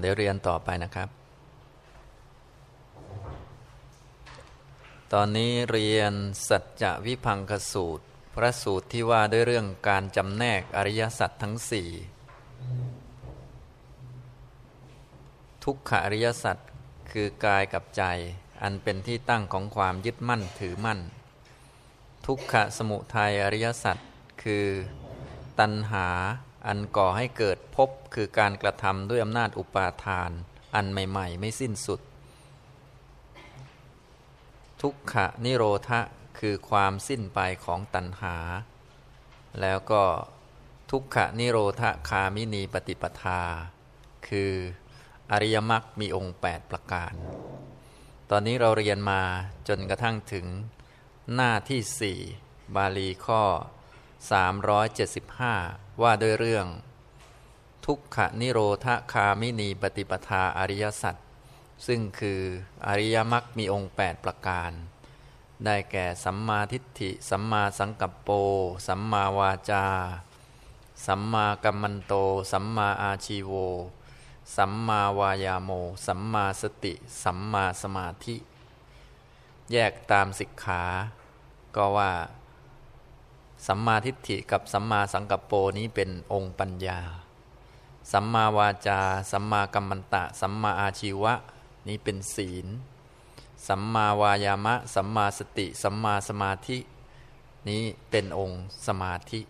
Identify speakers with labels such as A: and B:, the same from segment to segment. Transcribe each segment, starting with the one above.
A: เดี๋ยวเรียนต่อไปนะครับ ตอนนี้เรียนสัจจวิพังคสูตร พระสูตรที่ว่าด้วยเรื่องการจำแนกอริยสัจทั้งสี่ทุกขอริยสัจคือกายกับใจ อันเป็นที่ตั้งของความยึดมั่นถือมั่น ทุกขสมุทัยอริยสัจคือ ตัณหา อันก่อให้เกิดพบคือการกระทำด้วยอำนาจอุปาทาน อันใหม่ ๆ ไม่สิ้นสุด ทุกขะนิโรธะคือความสิ้นไปของตัณหา แล้วก็ทุกขะนิโรธคามินีปฏิปทา คืออริยมรรคมีองค์ 8 ประการ ตอนนี้เราเรียนมาจนกระทั่งถึงหน้าที่ 4 บาลีข้อ 375 ว่าด้วยเรื่อง ทุกขนิโรธคามินีปฏิปทาอริยสัจซึ่งคืออริยมรรคมีองค์ 8 ประการ ได้แก่สัมมาทิฏฐิ สัมมาสังกัปโป สัมมาวาจา สัมมากัมมันโต สัมมาอาชีโว สัมมาวายาโม สัมมาสติ สัมมาสมาธิ แยกตามสิกขา ก็ว่า สัมมาทิฏฐิกับสัมมาสังกัปโปนี้เป็นองค์ปัญญา สัมมาวาจา สัมมากัมมันตะ สัมมาอาชีวะ นี้เป็นศีล สัมมาวายามะ สัมมาสติ สัมมาสมาธิ นี้เป็นองค์สมาธิ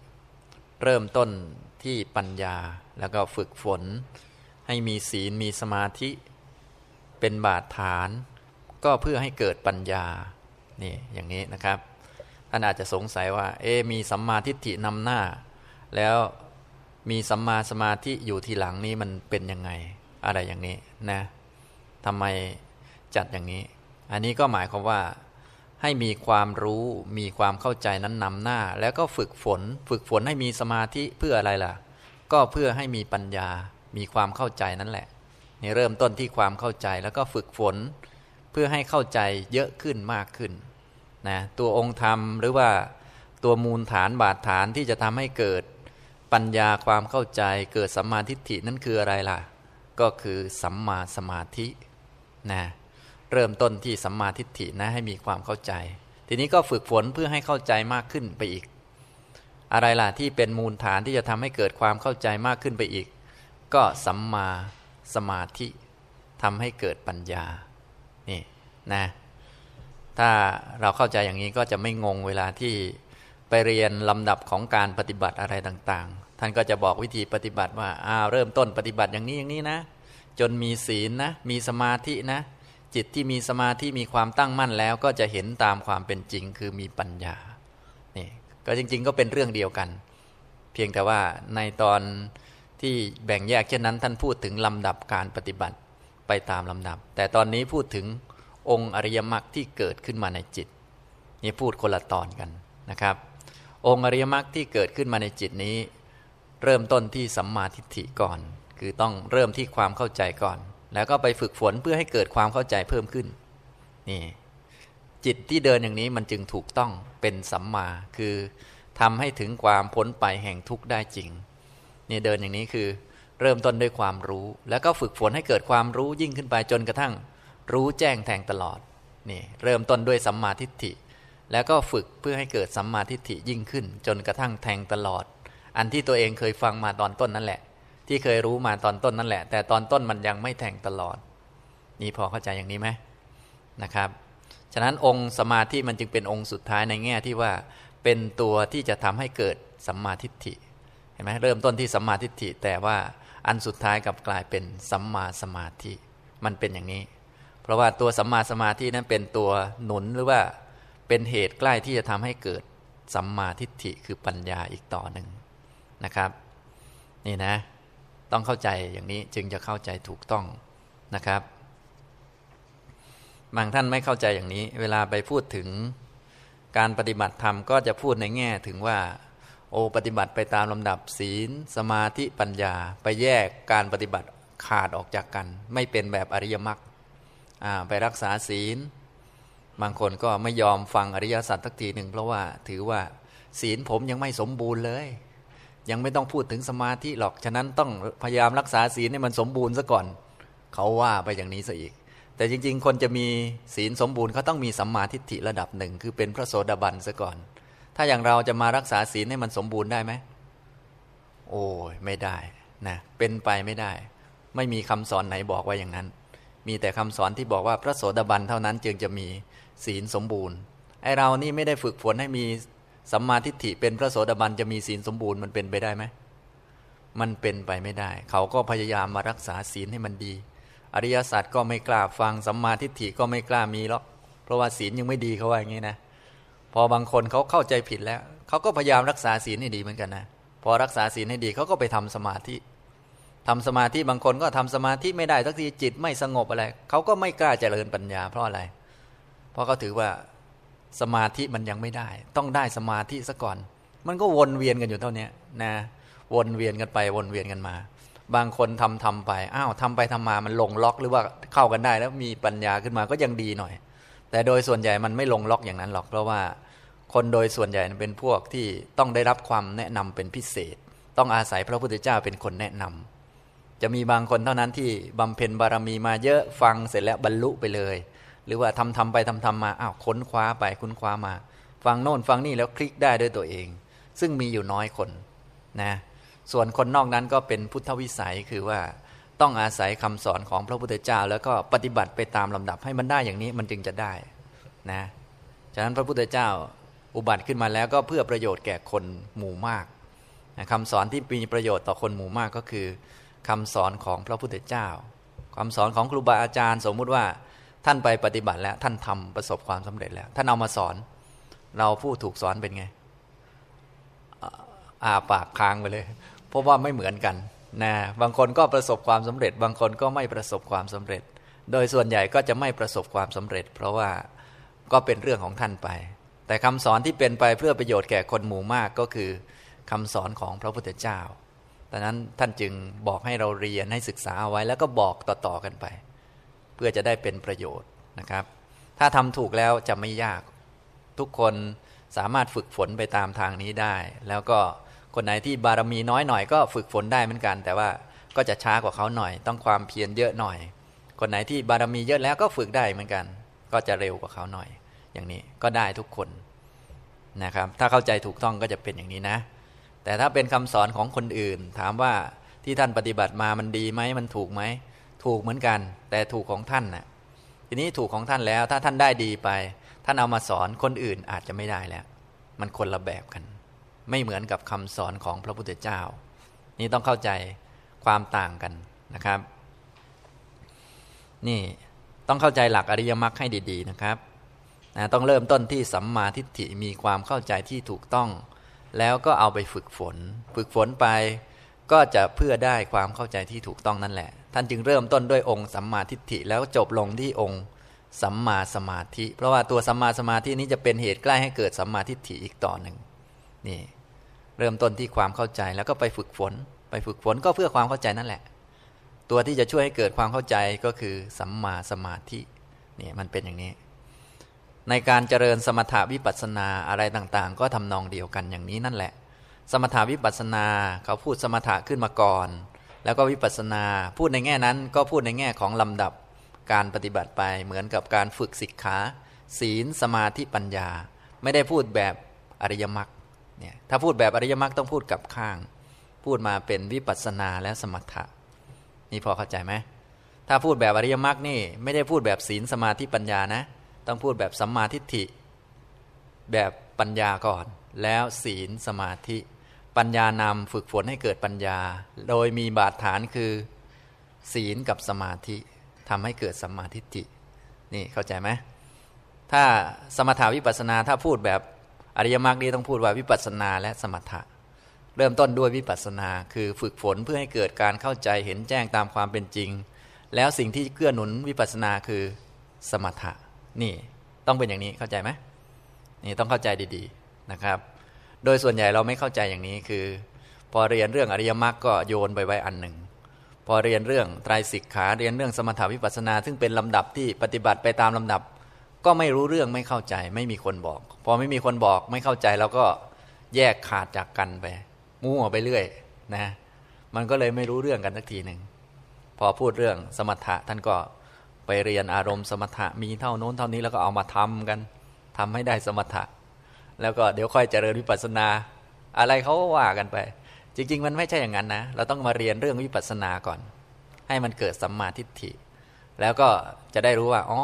A: เริ่มต้นที่ปัญญาแล้วก็ฝึกฝน ให้มีศีลมีสมาธิ เป็นบาดฐาน ก็เพื่อให้เกิดปัญญา นี่อย่างนี้นะครับ ท่านอาจจะสงสัยว่า เอมีสัมมาทิฏฐินำหน้า แล้วมีสัมมาสมาธิอยู่ทีหลังนี้มันเป็นยังไงอะไรอย่างนี้นะทำไมจัดอย่างนี้ อันนี้ก็หมายความว่าให้มีความรู้มีความเข้าใจนั้นนำหน้า แล้วก็ฝึกฝน ฝึกฝนให้มีสมาธิเพื่ออะไรล่ะ ก็เพื่อให้มีปัญญา มีความเข้าใจนั่นแหละนี่เริ่มต้นที่ความเข้าใจแล้วก็ฝึกฝน เพื่อให้เข้าใจเยอะขึ้นมากขึ้น นะตัวองค์ธรรมหรือว่าตัวมูลฐานบาดฐานที่จะทำให้เกิดปัญญาความเข้าใจเกิดสัมมาทิฏฐินั่นคืออะไรล่ะ ก็คือสัมมาสมาธินะเริ่มต้นที่สัมมาทิฏฐินะให้มีความเข้าใจ ทีนี้ก็ฝึกฝนเพื่อให้เข้าใจมากขึ้นไปอีก อะไรล่ะที่เป็นมูลฐานที่จะทำให้เกิดความเข้าใจมากขึ้นไปอีก ก็สัมมาสมาธิทำให้เกิดปัญญานี่นะ ถ้าเราเข้าใจอย่างนี้ก็จะไม่งงเวลาที่ไปเรียนลำดับของการปฏิบัติอะไรต่างๆ ท่านก็จะบอกวิธีปฏิบัติว่าอ้าวเริ่มต้นปฏิบัติอย่างนี้อย่างนี้นะ จนมีศีลนะ มีสมาธินะ จิตที่มีสมาธิมีความตั้งมั่นแล้ว ก็จะเห็นตามความเป็นจริง คือมีปัญญานี่ก็จริง ๆ ก็เป็นเรื่องเดียวกัน เพียงแต่ว่าในตอนที่แบ่งแยกเช่นนั้น ท่านพูดถึงลำดับการปฏิบัติไปตามลำดับ แต่ตอนนี้พูดถึง องค์อริยมรรคที่เกิดขึ้นมาในจิต นี่พูดคนละตอนกันนะครับ องค์อริยมรรคที่เกิดขึ้นมาในจิตนี้ เริ่มต้นที่สัมมาทิฏฐิก่อน คือต้องเริ่มที่ความเข้าใจก่อน แล้วก็ไปฝึกฝนเพื่อให้เกิดความเข้าใจเพิ่มขึ้น นี่ จิตที่เดินอย่างนี้มันจึงถูกต้องเป็นสัมมาคือทำให้ถึงความพ้นไปแห่งทุกข์ได้จริงนี่เดินอย่างนี้คือเริ่มต้นด้วยความรู้ แล้วก็ฝึกฝนให้เกิดความรู้ยิ่งขึ้นไปจนกระทั่ง รู้แจ้งแทงตลอดนี่เริ่มต้นด้วยสัมมาทิฏฐิ แล้วก็ฝึกเพื่อให้เกิดสัมมาทิฏฐิยิ่งขึ้น จนกระทั่งแทงตลอด อันที่ตัวเองเคยฟังมาตอนต้นนั่นแหละ ที่เคยรู้มาตอนต้นนั่นแหละ แต่ตอนต้นมันยังไม่แทงตลอด นี่พอเข้าใจอย่างนี้ไหมนะครับ ฉะนั้นองค์สมาธิมันจึงเป็นองค์สุดท้ายในแง่ที่ว่าเป็นตัวที่จะทำให้เกิดสัมมาทิฏฐิเห็นไหมเริ่มต้นที่สัมมาทิฏฐิแต่ว่าอันสุดท้ายกับกลายเป็นสัมมาสมาธิ มันเป็นอย่างนี้ เพราะว่าตัวสัมมาสมาธินั้นเป็นตัวหนุนหรือว่าเป็นเหตุใกล้ที่จะทำให้เกิดสัมมาทิฏฐิคือปัญญาอีกต่อหนึ่งนะครับ นี่นะ ต้องเข้าใจอย่างนี้จึงจะเข้าใจถูกต้องนะครับ บางท่านไม่เข้าใจอย่างนี้ เวลาไปพูดถึงการปฏิบัติธรรมก็จะพูดในแง่ถึงว่า โอปฏิบัติไปตามลำดับศีล สมาธิปัญญา ไปแยกการปฏิบัติขาดออกจากกัน ไม่เป็นแบบอริยมรรค ไปรักษาศีล บางคนก็ไม่ยอมฟังอริยสัจทักทีหนึ่งเพราะว่าถือว่าศีลผมยังไม่สมบูรณ์เลย ยังไม่ต้องพูดถึงสมาธิหรอกฉะนั้นต้องพยายามรักษาศีลให้มันสมบูรณ์ซะก่อน เขาว่าไปอย่างนี้ซะอีก แต่จริง ๆ คนจะมีศีลสมบูรณ์เขาต้องมีสัมมาทิฏฐิระดับหนึ่งคือเป็นพระโสดาบันซะก่อน ถ้าอย่างเราจะมารักษาศีลให้มันสมบูรณ์ได้ไหมโอ้ยไม่ได้นะเป็นไปไม่ได้ ไม่มีคำสอนไหนบอกว่าอย่างนั้น มีแต่คำสอนที่บอกว่าพระโสดาบันเท่านั้นจึงจะมีศีลสมบูรณ์ไอเรานี่ไม่ได้ฝึกฝนให้มีสัมมาทิฏฐิเป็นพระโสดาบันจะมีศีลสมบูรณ์มันเป็นไปได้ไหมมันเป็นไปไม่ได้ เขาก็พยายามมารักษาศีลให้มันดี อริยศาสัจก็ไม่กล้าฟังสัมมาทิฏฐิก็ไม่กล้ามีหรอกเพราะว่าศีลยังไม่ดีเขาว่าอย่างนี้นะพอบางคนเขาเข้าใจผิดแล้ว เขาก็พยายามรักษาศีลให้ดีเหมือนกันนะพอรักษาศีลให้ดีเขาก็ไปทำสมาธิ ทำสมาธิบางคนก็ทำสมาธิไม่ได้สักทีจิตไม่สงบอะไรเขาก็ไม่กล้าเจริญปัญญาเพราะอะไร เพราะเขาถือว่าสมาธิมันยังไม่ได้ ต้องได้สมาธิซะก่อน มันก็วนเวียนกันอยู่เท่านี้นะ วนเวียนกันไปวนเวียนกันมา บางคนทำทำไปอ้าวทำไปทำมามันลงล็อกหรือว่าเข้ากันได้แล้วมีปัญญาขึ้นมาก็ยังดีหน่อย แต่โดยส่วนใหญ่มันไม่ลงล็อกอย่างนั้นหรอก เพราะว่าคนโดยส่วนใหญ่เป็นพวกที่ต้องได้รับความแนะนำเป็นพิเศษ ต้องอาศัยพระพุทธเจ้าเป็นคนแนะนำ จะมีบางคนเท่านั้นที่บำเพ็ญบารมีมาเยอะฟังเสร็จแล้วบรรลุไปเลย หรือว่าทำทำไปทำทำมาอ้าวค้นคว้าไปค้นคว้ามา ฟังโน่นฟังนี่แล้วคลิกได้ด้วยตัวเอง ซึ่งมีอยู่น้อยคนนะส่วนคนนอกนั้นก็เป็นพุทธวิสัยคือว่าต้องอาศัยคำสอนของพระพุทธเจ้า แล้วก็ปฏิบัติไปตามลำดับให้มันได้อย่างนี้มันจึงจะได้นะฉะนั้นพระพุทธเจ้าอุบัติขึ้นมาแล้วก็เพื่อประโยชน์แก่คนหมู่มากนะคำสอนที่มีประโยชน์ต่อคนหมู่มากก็คือ คำสอนของพระพุทธเจ้าคำสอนของครูบาอาจารย์ สมมุติว่าท่านไปปฏิบัติแล้วท่านทำประสบความสำเร็จแล้ว ท่านเอามาสอน เราผู้ถูกสอนเป็นไงอาปากค้างไปเลย เพราะว่าไม่เหมือนกันนะบางคนก็ประสบความสำเร็จ บางคนก็ไม่ประสบความสำเร็จ โดยส่วนใหญ่ก็จะไม่ประสบความสำเร็จ เพราะว่าก็เป็นเรื่องของท่านไป แต่คำสอนที่เป็นไปเพื่อประโยชน์แก่คนหมู่มากก็คือคำสอนของพระพุทธเจ้า ดังนั้นท่านจึงบอกให้เราเรียนให้ศึกษาเอาไว้ แล้วก็บอกต่อๆกันไป เพื่อจะได้เป็นประโยชน์นะครับ ถ้าทำถูกแล้วจะไม่ยาก ทุกคนสามารถฝึกฝนไปตามทางนี้ได้ แล้วก็คนไหนที่บารมีน้อยหน่อยก็ฝึกฝนได้เหมือนกัน แต่ว่าก็จะช้ากว่าเขาหน่อย ต้องความเพียรเยอะหน่อย คนไหนที่บารมีเยอะแล้วก็ฝึกได้เหมือนกัน ก็จะเร็วกว่าเขาหน่อย อย่างนี้ก็ได้ทุกคนนะครับ ถ้าเข้าใจถูกต้องก็จะเป็นอย่างนี้นะ แต่ถ้าเป็นคำสอนของคนอื่น ถามว่าที่ท่านปฏิบัติมามันดีไหมมันถูกไหมถูกเหมือนกัน แต่ถูกของท่านนะ่ะทีนี้ถูกของท่านแล้วถ้าท่านได้ดีไป ท่านเอามาสอนคนอื่นอาจจะไม่ได้แล้ว มันคนละแบบกัน ไม่เหมือนกับคำสอนของพระพุทธเจ้า นี่ต้องเข้าใจความต่างกันนะครับ นี่ต้องเข้าใจหลักอริยมรรคให้ดี ๆ นะครับนะต้องเริ่มต้นที่สัมมาทิฏฐิมีความเข้าใจที่ถูกต้อง แล้วก็เอาไปฝึกฝน ฝึกฝนไปก็จะเพื่อได้ความเข้าใจที่ถูกต้องนั่นแหละ ท่านจึงเริ่มต้นด้วยองค์สัมมาทิฏฐิแล้วจบลงที่องค์สัมมาสมาธิ เพราะว่าตัวสัมมาสมาธินี้จะเป็นเหตุใกล้ให้เกิดสัมมาทิฏฐิอีกต่อหนึ่งนี่ เริ่มต้นที่ความเข้าใจแล้วก็ไปฝึกฝน ไปฝึกฝนก็เพื่อความเข้าใจนั่นแหละ ตัวที่จะช่วยให้เกิดความเข้าใจก็คือสัมมาสมาธินี่มันเป็นอย่างนี้ ในการเจริญสมถาวิปัสสนาอะไรต่างๆ ก็ทำนองเดียวกันอย่างนี้นั่นแหละ สมถาวิปัสนาเขาพูดสมถะขึ้นมาก่อน แล้วก็วิปัสนาพูดในแง่นั้นก็พูดในแง่ของลำดับการปฏิบัติไปเหมือนกับการฝึกศิกขาศีลสมาธิปัญญา ไม่ได้พูดแบบอริยมรรคเนี่ยถ้าพูดแบบอริยมรรคต้องพูดกับข้าง พูดมาเป็นวิปัสนาและสมถะนี่พอเข้าใจไหมถ้าพูดแบบอริยมรรคนี่ไม่ได้พูดแบบศีลสมาธิปัญญานะ ต้องพูดแบบสัมมาทิฏฐิ แบบปัญญาก่อน แล้วศีลสมาธิ ปัญญานำฝึกฝนให้เกิดปัญญา โดยมีบาดฐานคือ ศีลกับสมาธิทำให้เกิดสัมมาทิฏฐินี่เข้าใจไหมถ้าสมถาวิปัสนาถ้าพูดแบบอริยมรรคนี่ต้องพูดว่าวิปัสนาและสมถะ เริ่มต้นด้วยวิปัสนาคือฝึกฝนเพื่อให้เกิดการเข้าใจเห็นแจ้งตามความเป็นจริง แล้วสิ่งที่เกื้อหนุนวิปัสนาคือสมถะ นี่ต้องเป็นอย่างนี้เข้าใจไหมนี่ต้องเข้าใจดีๆนะครับ โดยส่วนใหญ่เราไม่เข้าใจอย่างนี้คือ พอเรียนเรื่องอริยมรรคก็โยนไปไว้อันหนึ่ง พอเรียนเรื่องไตรสิกขาเรียนเรื่องสมถาวิปัสนา ซึ่งเป็นลำดับที่ปฏิบัติไปตามลำดับ ก็ไม่รู้เรื่องไม่เข้าใจ ไม่มีคนบอก พอไม่มีคนบอกไม่เข้าใจเราก็แยกขาดจากกันไปมั่วไปเรื่อยนะมันก็เลยไม่รู้เรื่องกันสักทีหนึ่งพอพูดเรื่องสมถะท่านก็ ไปเรียนอารมณ์สมถะมีเท่าโน้นเท่านี้แล้วก็เอามาทำกันทำให้ได้สมถะ แล้วก็เดี๋ยวค่อยเจริญวิปัสสนา อะไรเขาก็ว่ากันไป จริง ๆ มันไม่ใช่อย่างนั้นนะ เราต้องมาเรียนเรื่องวิปัสสนาก่อน ให้มันเกิดสัมมาทิฏฐิ แล้วก็จะได้รู้ว่าอ๋อ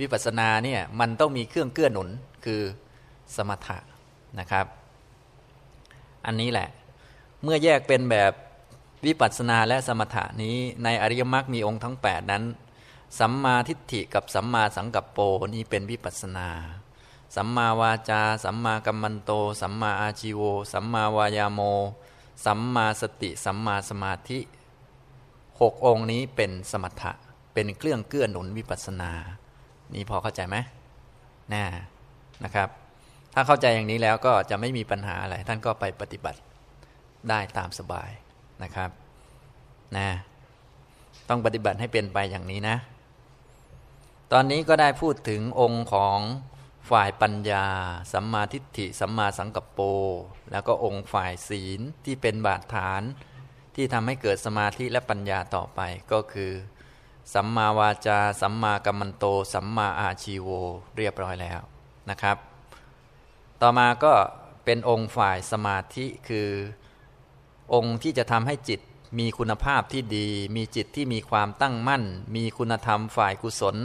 A: วิปัสสนาเนี่ยมันต้องมีเครื่องเกื้อหนุนคือสมถะนะครับ อันนี้แหละ เมื่อแยกเป็นแบบวิปัสสนาและสมถะนี้ในอริยมรรคมีองค์ทั้ง 8 นั้น สัมมาทิฏฐิกับสัมมาสังกัปโปนี้เป็นวิปัสนา สัมมาวาจา สัมมากัมมันโต สัมมาอาชีโว สัมมาวายาโม สัมมาสติ สัมมาสมาธิหกองค์นี้เป็นสมถะ เป็นเครื่องเกื้อหนุนวิปัสสนา นี่พอเข้าใจไหมน่นะครับ ถ้าเข้าใจอย่างนี้แล้วก็จะไม่มีปัญหาอะไร ท่านก็ไปปฏิบัติได้ตามสบายนะครับนะต้องปฏิบัติให้เป็นไปอย่างนี้นะ ตอนนี้ก็ได้พูดถึงองค์ของฝ่ายปัญญา สัมมาทิฏฐิ สัมมาสังกัปโป แล้วก็องค์ฝ่ายศีลที่เป็นบาดฐาน ที่ทำให้เกิดสมาธิและปัญญาต่อไปก็คือ สัมมาวาจา สัมมากัมมันโต สัมมาอาชีโว เรียบร้อยแล้วนะครับ ต่อมาก็เป็นองค์ฝ่ายสมาธิคือ องค์ที่จะทำให้จิตมีคุณภาพที่ดี มีจิตที่มีความตั้งมั่น มีคุณธรรมฝ่ายกุศล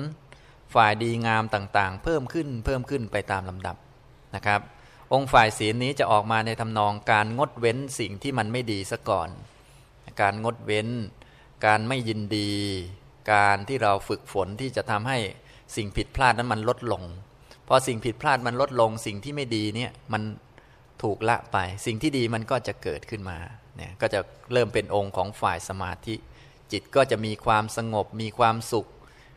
A: ฝ่ายดีงามต่างๆ เพิ่มขึ้นเพิ่มขึ้นไปตามลำดับนะครับ องค์ฝ่ายศีลนี้จะออกมาในทำนองการงดเว้นสิ่งที่มันไม่ดีซะก่อน การงดเว้น การไม่ยินดี การที่เราฝึกฝนที่จะทำให้สิ่งผิดพลาดนั้นมันลดลงพอสิ่งผิดพลาดมันลดลงสิ่งที่ไม่ดีเนี่ยมันถูกละไป สิ่งที่ดีมันก็จะเกิดขึ้นมาเนี่ยก็จะเริ่มเป็นองค์ของฝ่ายสมาธิ จิตก็จะมีความสงบมีความสุข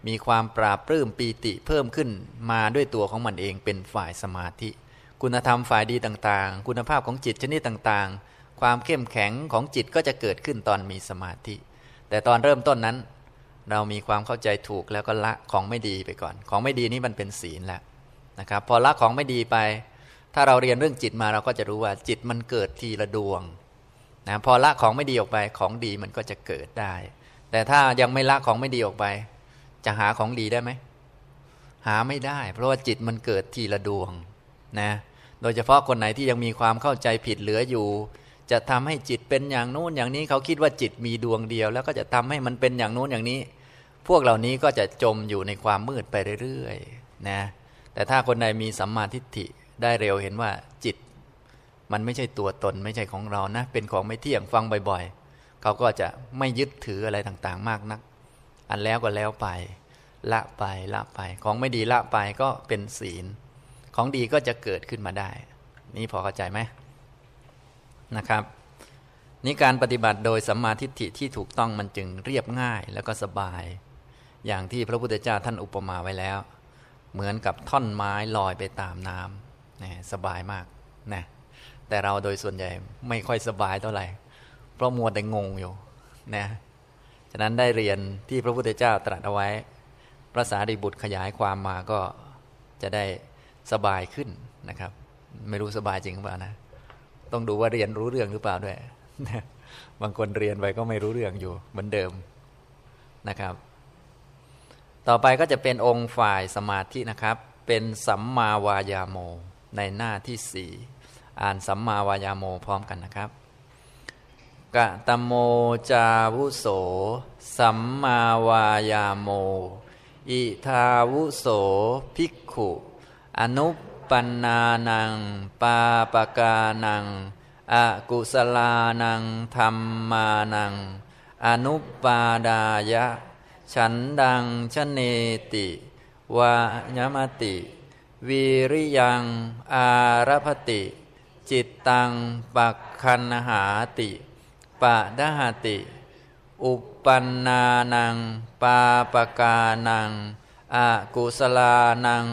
A: มีความปราบปลื้มปีติเพิ่มขึ้นมาด้วยตัวของมันเองเป็นฝ่ายสมาธิ คุณธรรมฝ่ายดีต่างๆ คุณภาพของจิตชนิดต่างๆ ความเข้มแข็งของจิตก็จะเกิดขึ้นตอนมีสมาธิ แต่ตอนเริ่มต้นนั้น เรามีความเข้าใจถูกแล้วก็ละของไม่ดีไปก่อน ของไม่ดีนี่มันเป็นศีลแล้วนะครับ พอละของไม่ดีไป ถ้าเราเรียนเรื่องจิตมาเราก็จะรู้ว่าจิตมันเกิดทีละดวงนะพอละของไม่ดีออกไปของดีมันก็จะเกิดได้ แต่ถ้ายังไม่ละของไม่ดีออกไป จะหาของดีได้ไหม หาไม่ได้ เพราะว่าจิตมันเกิดทีละดวงนะ โดยเฉพาะคนไหนที่ยังมีความเข้าใจผิดเหลืออยู่ จะทำให้จิตเป็นอย่างนู้นอย่างนี้เขาคิดว่าจิตมีดวงเดียว แล้วก็จะทำให้มันเป็นอย่างนู้นอย่างนี้ พวกเหล่านี้ก็จะจมอยู่ในความมืดไปเรื่อยๆนะแต่ถ้าคนใดมีสัมมาทิฏฐิได้เร็วเห็นว่าจิต มันไม่ใช่ตัวตนไม่ใช่ของเรานะ เป็นของไม่เที่ยงฟังบ่อยๆ เขาก็จะไม่ยึดถืออะไรต่างๆ มากนัก อันแล้วก็แล้วไป ละไปละไป ของไม่ดีละไปก็เป็นศีล ของดีก็จะเกิดขึ้นมาได้ นี่พอเข้าใจไหมนะครับ นี่การปฏิบัติโดยสัมมาทิฏฐิที่ถูกต้องมันจึงเรียบง่ายแล้วก็สบาย อย่างที่พระพุทธเจ้าท่านอุปมาไว้แล้ว เหมือนกับท่อนไม้ลอยไปตามน้ำนะสบายมากนะแต่เราโดยส่วนใหญ่ไม่ค่อยสบายเท่าไหร่ เพราะมัวแต่งงอยู่นะะนั้นได้เรียนที่พระพุทธเจ้าตรัสเอาไว้ พระสารีบุตรขยายความมาก็จะได้สบายขึ้นนะครับ ไม่รู้สบายจริงหรือเปล่านะ ต้องดูว่าเรียนรู้เรื่องหรือเปล่าด้วย บางคนเรียนไปก็ไม่รู้เรื่องอยู่เหมือนเดิมนะครับ ต่อไปก็จะเป็นองค์ฝ่ายสมาธินะครับ เป็นสัมมาวายาโมในหน้าที่สี่อ่านสัมมาวายาโมพร้อมกันนะครับ กะตโมจาวุโส สัมมาวายาโม อิทาวุโสภิกขุ อนุปันนานัง ปาปกานังอกุสลานังธรรมานัง อนุปาดายะ ฉันดังชเนติ วายมติวิริยัง อารพติ จิตตังปักคันหาติ ปะดหติ อุปันนานัง ปาปกานังอากุสลานัง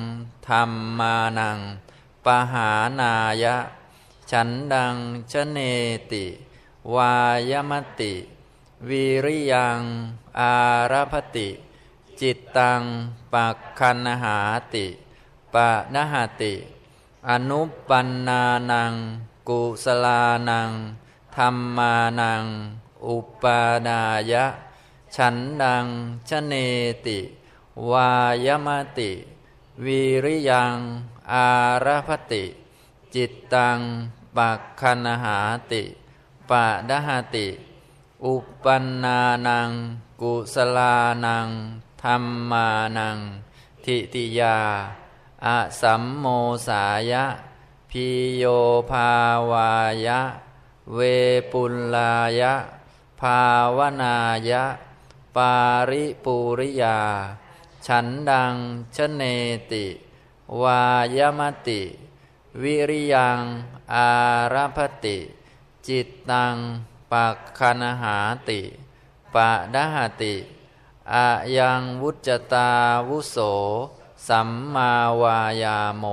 A: ธรรมานัง ปหานายะ ฉันดังชเนติ วายมติ วิริยัง อารพติ จิตตังปักคันหาติปะนหติ อนุปันนานัง กุสลานัง ธรรมานัง อุปาดายะ ฉันดังชเนติ วายมติวิริยัง อารพติ จิตตังปักคันหาติปะดหติ อุปันนานัง กุสลานังธรรมานัง ทิติยาอสัมโมสายะ พิโยภาวายะ เวปุลลายะ ภาวนายะ ปาริปุริยา ฉันดังชเนติ วายมติ วิริยัง อารพติ จิตตังปักคณหาติปะดหติอะยังวุจตาวุโส สัมมาวายาโม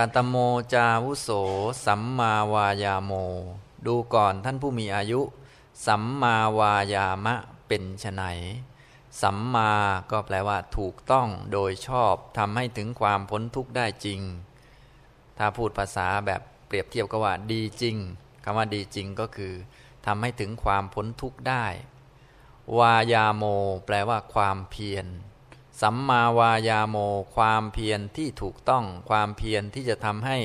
A: กัตโมจาวุโส สัมมาวายาโม ดูก่อนท่านผู้มีอายุ สัมมาวายามะเป็นไฉนสัมมาก็แปลว่า ถูกต้องโดยชอบทำให้ถึงความพ้นทุกข์ได้จริง ถ้าพูดภาษาแบบเปรียบเทียบก็ว่า ดีจริงคำว่าดีจริงก็คือทำให้ถึงความพ้นทุกข์ได้ วายาโม แปลว่าความเพียร สัมมาวายาโมความเพียรที่ถูกต้องความเพียรที่จะทำให้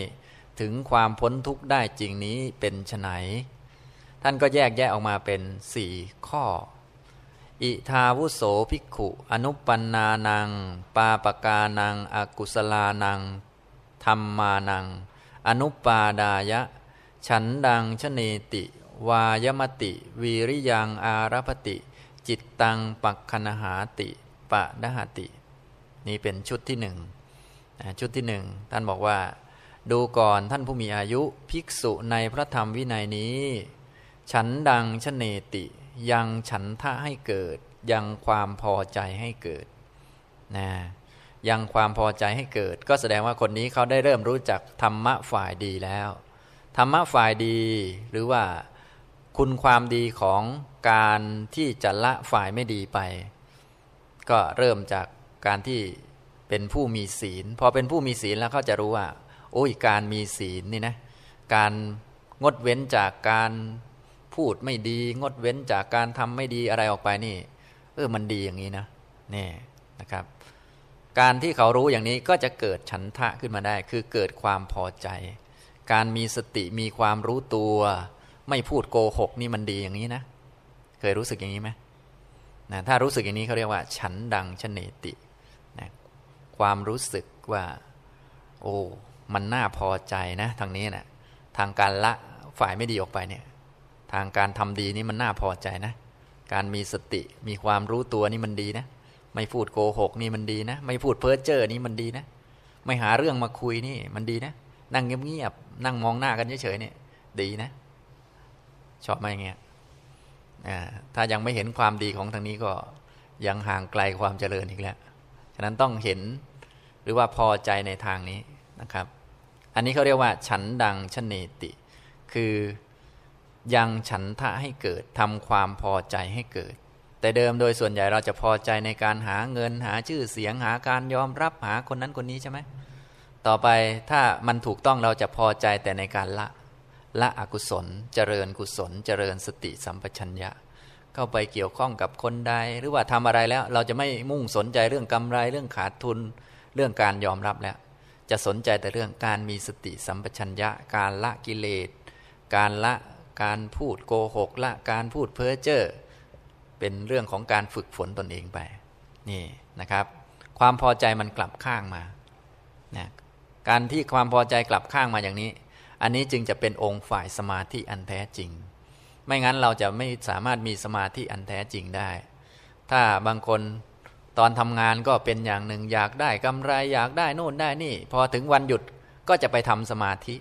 A: ถึงความพ้นทุกข์ได้จริงนี้เป็นไนท่านก็แยกแยะออกมาเป็นสี่ข้อ อิทาวุโสภิกขุ อนุปันนานัง ปาปกานังอากุสลานัง ธรรมานัง อนุปาดายะ ฉันดังชเนติ วายมติ วีริยังอารพติ จิตตังปักคณหาติ ปะดหติ นี่เป็นชุดที่หนึ่งชุดที่หนึ่งท่านบอกว่า ดูก่อนท่านผู้มีอายุภิกษุในพระธรรมวินัยนี้ ฉันดังชเนติ ยังฉันทะให้เกิด ยังความพอใจให้เกิดนะยังความพอใจให้เกิด ก็แสดงว่าคนนี้เขาได้เริ่มรู้จักธรรมะฝ่ายดีแล้วธรรมะฝ่ายดีหรือว่าคุณความดีของการที่จะละฝ่ายไม่ดีไป ก็เริ่มจากการที่เป็นผู้มีศีล พอเป็นผู้มีศีลแล้วเขาจะรู้ว่า โอ้ยการมีศีลนี่นะการงดเว้นจากการพูดไม่ดี งดเว้นจากการทำไม่ดีอะไรออกไปนี่ เออมันดีอย่างนี้นะนี่นะครับ การที่เขารู้อย่างนี้ก็จะเกิดฉันทะขึ้นมาได้ คือเกิดความพอใจ การมีสติมีความรู้ตัว ไม่พูดโกหกนี่มันดีอย่างนี้นะ เคยรู้สึกอย่างนี้ไหม นะถ้ารู้สึกอย่างนี้เขาเรียกว่า ฉันดังชเนตินะความรู้สึกว่า โอ้มันน่าพอใจนะ ทางนี้นะทางการละฝ่ายไม่ดีออกไปเนี่ย ทางการทำดีนี่มันน่าพอใจนะ การมีสติมีความรู้ตัวนี่มันดีนะ ไม่พูดโกหกนี่มันดีนะ ไม่พูดเพ้อเจ้อนี่มันดีนะ ไม่หาเรื่องมาคุยนี่มันดีนะ นั่งเงียบๆนั่งมองหน้ากันเฉยๆเนี่ย ดีนะ ชอบไหมเงี้ย ถ้ายังไม่เห็นความดีของทางนี้ก็ยังห่างไกลความเจริญอีกแล้ว ฉะนั้นต้องเห็นหรือว่าพอใจในทางนี้นะครับ อันนี้เขาเรียกว่า ฉันดังชนเนติ คือยังฉันทะให้เกิดทำความพอใจให้เกิด แต่เดิมโดยส่วนใหญ่เราจะพอใจในการหาเงินหาชื่อเสียงหาการยอมรับหาคนนั้นคนนี้ใช่ไหมต่อไปถ้ามันถูกต้องเราจะพอใจแต่ในการละ ละอกุศล เจริญกุศล เจริญสติสัมปชัญญะ เข้าไปเกี่ยวข้องกับคนใด หรือว่าทำอะไรแล้ว เราจะไม่มุ่งสนใจเรื่องกำไรเรื่องขาดทุนเรื่องการยอมรับแล้ว จะสนใจแต่เรื่องการมีสติสัมปชัญญะ การละกิเลส การละการพูดโกหกละการพูดเพ้อเจ้อเป็นเรื่องของการฝึกฝนตนเองไป นี่นะครับ ความพอใจมันกลับข้างมานะการที่ความพอใจกลับข้างมาอย่างนี้ อันนี้จึงจะเป็นองค์ฝ่ายสมาธิอันแท้จริง ไม่งั้นเราจะไม่สามารถมีสมาธิอันแท้จริงได้ ถ้าบางคนตอนทำงานก็เป็นอย่างหนึ่งอยากได้กำไรอยากได้โน่นได้นี่ พอถึงวันหยุดก็จะไปทำสมาธิ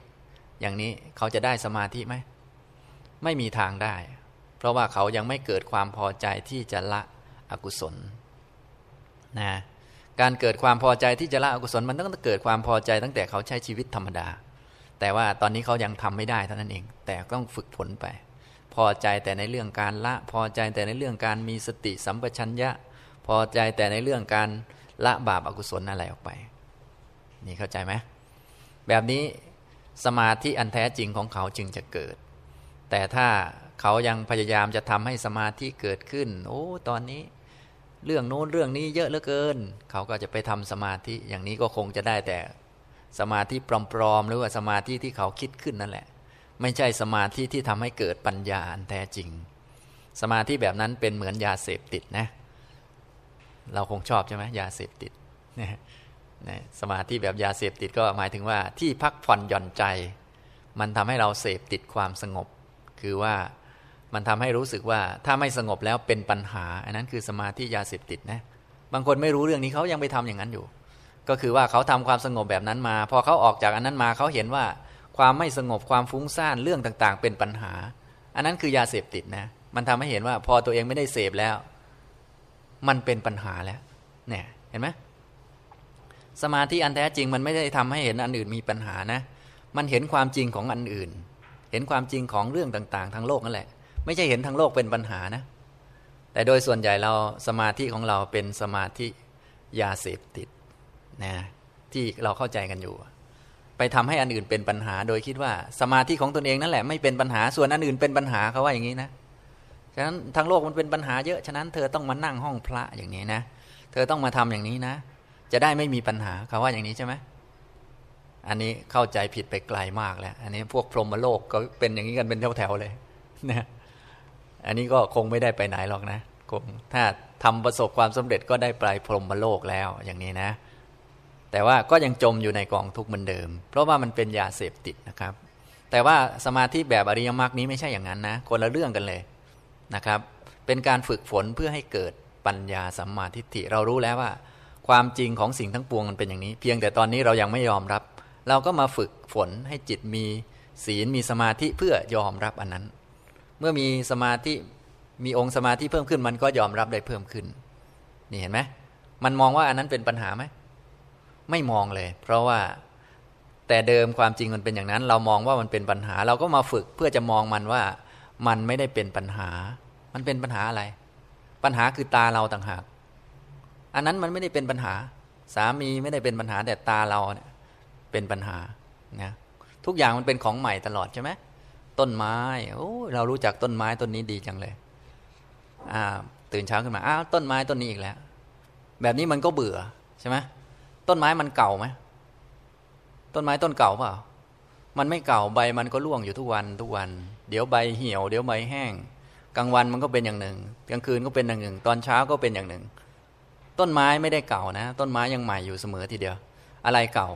A: อย่างนี้เขาจะได้สมาธิไหมไม่มีทางได้ เพราะว่าเขายังไม่เกิดความพอใจที่จะละอกุศลนะการเกิดความพอใจที่จะละอกุศลมันต้องเกิดความพอใจตั้งแต่เขาใช้ชีวิตธรรมดา แต่ว่าตอนนี้เขายังทำไม่ได้เท่านั้นเอง แต่ต้องฝึกฝนไป พอใจแต่ในเรื่องการละ พอใจแต่ในเรื่องการมีสติสัมปชัญญะ พอใจแต่ในเรื่องการละบาปอากุศลอะไรออกไป นี่เข้าใจไหมแบบนี้สมาธิอันแท้จริงของเขาจึงจะเกิด แต่ถ้าเขายังพยายามจะทำให้สมาธิเกิดขึ้น โอ้ ตอนนี้ เรื่องโน้นเรื่องนี้เยอะเหลือเกิน เขาก็จะไปทำสมาธิอย่างนี้ก็คงจะได้แต่ สมาธิปลอมๆหรือว่าสมาธิที่เขาคิดขึ้นนั่นแหละ ไม่ใช่สมาธิที่ทำให้เกิดปัญญาอันแท้จริง สมาธิแบบนั้นเป็นเหมือนยาเสพติดนะ เราคงชอบใช่ไหมยาเสพติดนะสมาธิแบบยาเสพติดก็หมายถึงว่าที่พักผ่อนหย่อนใจ มันทำให้เราเสพติดความสงบ คือว่ามันทำให้รู้สึกว่าถ้าไม่สงบแล้วเป็นปัญหา อันนั้นคือสมาธิยาเสพติดนะบางคนไม่รู้เรื่องนี้เขายังไปทำอย่างนั้นอยู่ ก็คือว่าเขาทำความสงบแบบนั้นมา พอเขาออกจากอันนั้นมาเขาเห็นว่าความไม่สงบความฟุ้งซ่านเรื่องต่างๆ เป็นปัญหา อันนั้นคือยาเสพติดนะ มันทำให้เห็นว่าพอตัวเองไม่ได้เสพแล้ว มันเป็นปัญหาแล้ว เนี่ย เห็นไหมสมาธิอันแท้จริงมันไม่ได้ทำให้เห็นอันอื่นมีปัญหานะ มันเห็นความจริงของอันอื่น เห็นความจริงของเรื่องต่างๆทั้งโลกนั่นแหละ ไม่ใช่เห็นทั้งโลกเป็นปัญหานะ แต่โดยส่วนใหญ่เราสมาธิของเราเป็นสมาธิยาเสพติด นะที่เราเข้าใจกันอยู่ ไปทำให้อันอื่นเป็นปัญหา โดยคิดว่าสมาธิของตนเองนั่นแหละไม่เป็นปัญหาส่วนอันอื่นเป็นปัญหาเขาว่าอย่างนี้นะฉะนั้นทั้งโลกมันเป็นปัญหาเยอะฉะนั้นเธอต้องมานั่งห้องพระอย่างนี้นะ เธอต้องมาทำอย่างนี้นะ จะได้ไม่มีปัญหาเขาว่าอย่างนี้ใช่ไหมอันนี้เข้าใจผิดไปไกลมากแล้ว อันนี้พวกพรหมโลกก็เป็นอย่างนี้กันเป็นแถวๆเลยนะอันนี้ก็คงไม่ได้ไปไหนหรอกนะคงถ้าทำประสบความสำเร็จก็ได้ปลายพรหมโลกแล้วอย่างนี้นะ แต่ว่าก็ยังจมอยู่ในกองทุกข์เหมือนเดิม เพราะว่ามันเป็นยาเสพติดนะครับ แต่ว่าสมาธิแบบอริยมรรคนี้ไม่ใช่อย่างนั้นนะ คนละเรื่องกันเลยนะครับ เป็นการฝึกฝนเพื่อให้เกิดปัญญาสัมมาทิฏฐิเรารู้แล้วว่า ความจริงของสิ่งทั้งปวงมันเป็นอย่างนี้ เพียงแต่ตอนนี้เรายังไม่ยอมรับ เราก็มาฝึกฝนให้จิตมีศีลมีสมาธิเพื่อยอมรับอันนั้น เมื่อมีสมาธิมีองค์สมาธิเพิ่มขึ้นมันก็ยอมรับได้เพิ่มขึ้น นี่เห็นไหมมันมองว่าอันนั้นเป็นปัญหาไหม ไม่มองเลย เพราะว่าแต่เดิมความจริงมันเป็นอย่างนั้น เรามองว่ามันเป็นปัญหา เราก็มาฝึกเพื่อจะมองมันว่ามันไม่ได้เป็นปัญหา มันเป็นปัญหาอะไร ปัญหาคือตาเราต่างหาก อันนั้นมันไม่ได้เป็นปัญหา สามีไม่ได้เป็นปัญหาแต่ตาเราเนี่ยเป็นปัญหานะทุกอย่างมันเป็นของใหม่ตลอดใช่ไหมต้นไม้โอ้เรารู้จักต้นไม้ต้นนี้ดีจังเลยอ่าตื่นเช้าขึ้นมาอ้าวต้นไม้ต้นนี้อีกแล้ว แบบนี้มันก็เบื่อใช่ไหม ต้นไม้มันเก่าไหมต้นไม้ต้นเก่าเปล่ามันไม่เก่าใบมันก็ร่วงอยู่ทุกวันทุกวัน เดี๋ยวใบเหี่ยว เดี๋ยวใบแห้ง กลางวันมันก็เป็นอย่างหนึ่งกลางคืนก็เป็นอย่างหนึ่ง ตอนเช้าก็เป็นอย่างหนึ่ง ต้นไม้ไม่ได้เก่านะ ต้นไม้ยังใหม่อยู่เสมอทีเดียว อะไรเก่า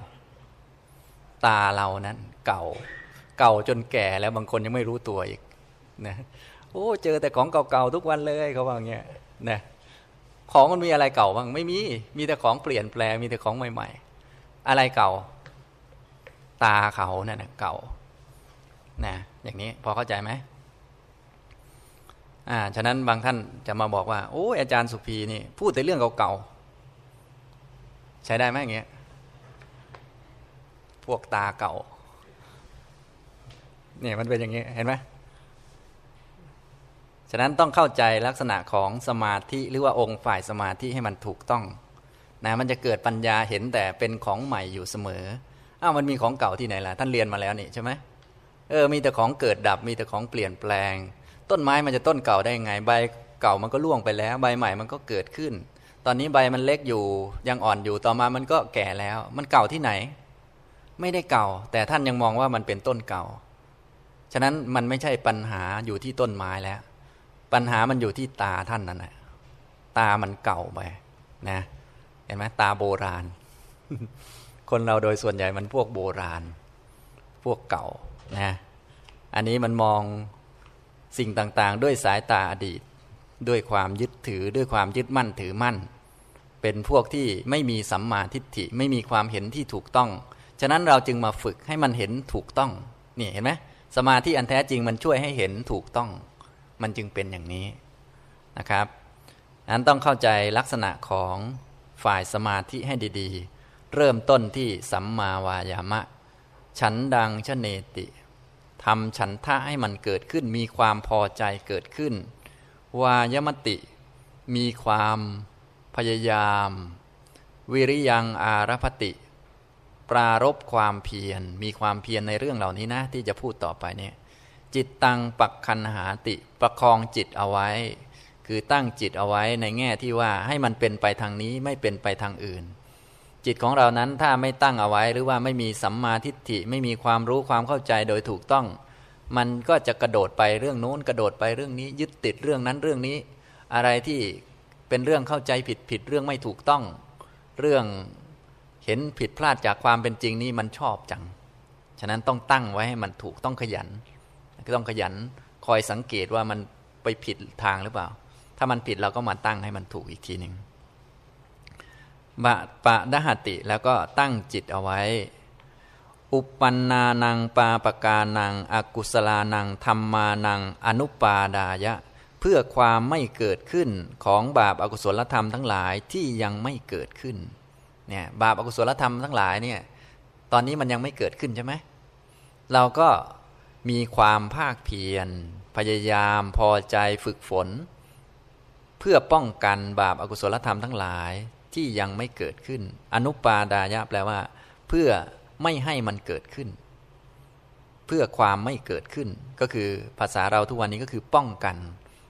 A: ตาเรานั้นเก่า เก่าจนแก่แล้วบางคนยังไม่รู้ตัวอีกนะโอ้เจอแต่ของเก่าๆทุกวันเลยเขาว่าอย่างเงี้ยนะ ของมันมีอะไรเก่าบ้างไม่มี มีแต่ของเปลี่ยนแปลงมีแต่ของใหม่ ๆ อะไรเก่า ตาเขาเนี่ยนะเก่านะอย่างนี้พอเข้าใจไหมอ่าฉะนั้นบางท่านจะมาบอกว่า โอ้อาจารย์สุภีนี่ พูดแต่เรื่องเก่าๆใช้ได้ไหมอย่างเงี้ยพวกตาเก่าเนี่ยมันเป็นอย่างนี้เห็นไหมะนั้นต้องเข้าใจลักษณะของสมาธิหรือว่าองค์ฝ่ายสมาธิให้มันถูกต้องนะมันจะเกิดปัญญาเห็นแต่เป็นของใหม่อยู่เสมออ้าวมันมีของเก่าที่ไหนล่ะ ท่านเรียนมาแล้วนี่ใช่ไหมเออมีแต่ของเกิดดับมีแต่ของเปลี่ยนแปลง ต้นไม้มันจะต้นเก่าได้ยังไง ใบเก่ามันก็ล่วงไปแล้ว ใบใหม่มันก็เกิดขึ้น ตอนนี้ใบมันเล็กอยู่ยังอ่อนอยู่ต่อมามันก็แก่แล้ว มันเก่าที่ไหน ไม่ได้เก่า แต่ท่านยังมองว่ามันเป็นต้นเก่า ฉะนั้นมันไม่ใช่ปัญหาอยู่ที่ต้นไม้แล้ว ปัญหามันอยู่ที่ตาท่านนั่นแหละตามันเก่าไปนะเห็นไหมตาโบราณ คนเราโดยส่วนใหญ่มันพวกโบราณ พวกเก่านะอันนี้มันมองสิ่งต่างๆ ด้วยสายตาอดีต ด้วยความยึดถือด้วยความยึดมั่นถือมั่น เป็นพวกที่ไม่มีสัมมาทิฏฐิไม่มีความเห็นที่ถูกต้อง ฉะนั้นเราจึงมาฝึกให้มันเห็นถูกต้องนี่เห็นไหมสมาธิอันแท้จริงมันช่วยให้เห็นถูกต้อง มันจึงเป็นอย่างนี้นะครับนั้นต้องเข้าใจลักษณะของฝ่ายสมาธิให้ดีๆ เริ่มต้นที่สัมมาวายามะ ฉันดังชเนติทำฉันทะให้มันเกิดขึ้น มีความพอใจเกิดขึ้น วายมติ มีความพยายาม วิริยังอารพติ ปรารบความเพียร มีความเพียรในเรื่องเหล่านี้นะ ที่จะพูดต่อไปเนี่ย จิตตังปักคันหาติประคองจิตเอาไว้ คือตั้งจิตเอาไว้ในแง่ที่ว่าให้มันเป็นไปทางนี้ไม่เป็นไปทางอื่น จิตของเรานั้นถ้าไม่ตั้งเอาไว้ หรือว่าไม่มีสัมมาทิฏฐิไม่มีความรู้ความเข้าใจโดยถูกต้อง มันก็จะกระโดดไปเรื่องโน้น กระโดดไปเรื่องนี้ ยึดติดเรื่องนั้นเรื่องนี้ อะไรที่เป็นเรื่องเข้าใจผิดผิดเรื่องไม่ถูกต้อง เรื่องเห็นผิดพลาดจากความเป็นจริงนี่มันชอบจัง ฉะนั้นต้องตั้งไว้ให้มันถูกต้องขยัน ต้องขยันคอยสังเกตว่ามันไปผิดทางหรือเปล่า ถ้ามันผิดเราก็มาตั้งให้มันถูกอีกทีหนึ่งบะปะดหติแล้วก็ตั้งจิตเอาไว้ อุปันนานังปาปกานังอากุศลานังธรรมานัง อนุปาดายะ เพื่อความไม่เกิดขึ้นของบาปอากุศลธรรมทั้งหลายที่ยังไม่เกิดขึ้นเนี่ยบาปอากุศลธรรมทั้งหลายเนี่ยตอนนี้มันยังไม่เกิดขึ้นใช่ไหมเราก็ มีความภาคเพียร พยายามพอใจฝึกฝน เพื่อป้องกันบาปอากุศลธรรมทั้งหลายที่ยังไม่เกิดขึ้น อนุปาดายะแปลว่า เพื่อไม่ให้มันเกิดขึ้น เพื่อความไม่เกิดขึ้น ก็คือภาษาเราทุกวันนี้ก็คือป้องกัน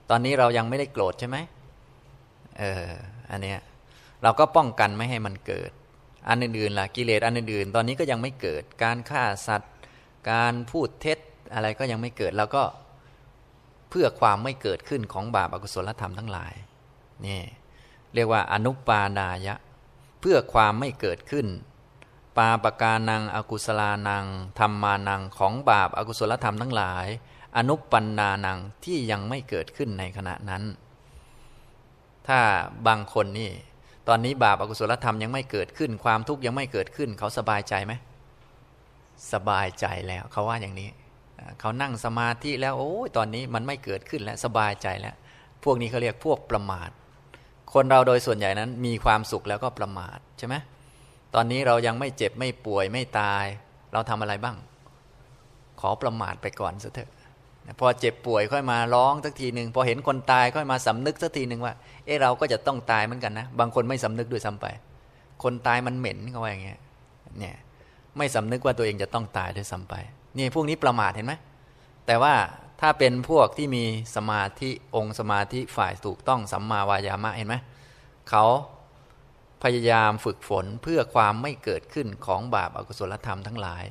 A: ตอนนี้เรายังไม่ได้โกรธใช่ไหมเอออันเนี้ยเราก็ป้องกันไม่ให้มันเกิด อันอื่นๆล่ะกิเลสอันอื่นๆ ตอนนี้ก็ยังไม่เกิด การฆ่าสัตว์ การพูดเท็จ อะไรก็ยังไม่เกิดแล้วก็เพื่อความไม่เกิดขึ้นของบาปอกุศลธรรมทั้งหลายนี่เรียกว่าอนุปาดายะ เพื่อความไม่เกิดขึ้น ปาปกานังอกุศลานังธรรมานังของบาปอากุศลธรรมทั้งหลาย อนุปันนานังที่ยังไม่เกิดขึ้นในขณะนั้น ถ้าบางคนนี่ ตอนนี้บาปอากุศลธรรมยังไม่เกิดขึ้น ความทุกข์ยังไม่เกิดขึ้น เขาสบายใจไหมสบายใจแล้วเขาว่าอย่างนี้ เขานั่งสมาธิแล้วโอ้ยตอนนี้มันไม่เกิดขึ้นแล้วสบายใจแล้ว พวกนี้เขาเรียกพวกประมาท คนเราโดยส่วนใหญ่นั้นมีความสุขแล้วก็ประมาทใช่ไหมตอนนี้เรายังไม่เจ็บไม่ป่วยไม่ตาย เราทำอะไรบ้าง ขอประมาทไปก่อนเถอะพอเจ็บป่วยค่อยมาร้องสักทีหนึ่งพอเห็นคนตายค่อยมาสำนึกสักทีหนึ่งว่า เออเราก็จะต้องตายเหมือนกันนะ บางคนไม่สำนึกด้วยซ้ำไป คนตายมันเหม็นเขาว่าอย่างเงี้ยเนี่ยไม่สำนึกว่าตัวเองจะต้องตายด้วยซ้ำไป นี่พวกนี้ประมาทเห็นไหมแต่ว่าถ้าเป็นพวกที่มีสมาธิองค์สมาธิฝ่ายถูกต้องสัมมาวายามะเห็นไหมเขาพยายามฝึกฝนเพื่อความไม่เกิดขึ้นของบาปอากุศลธรรมทั้งหลาย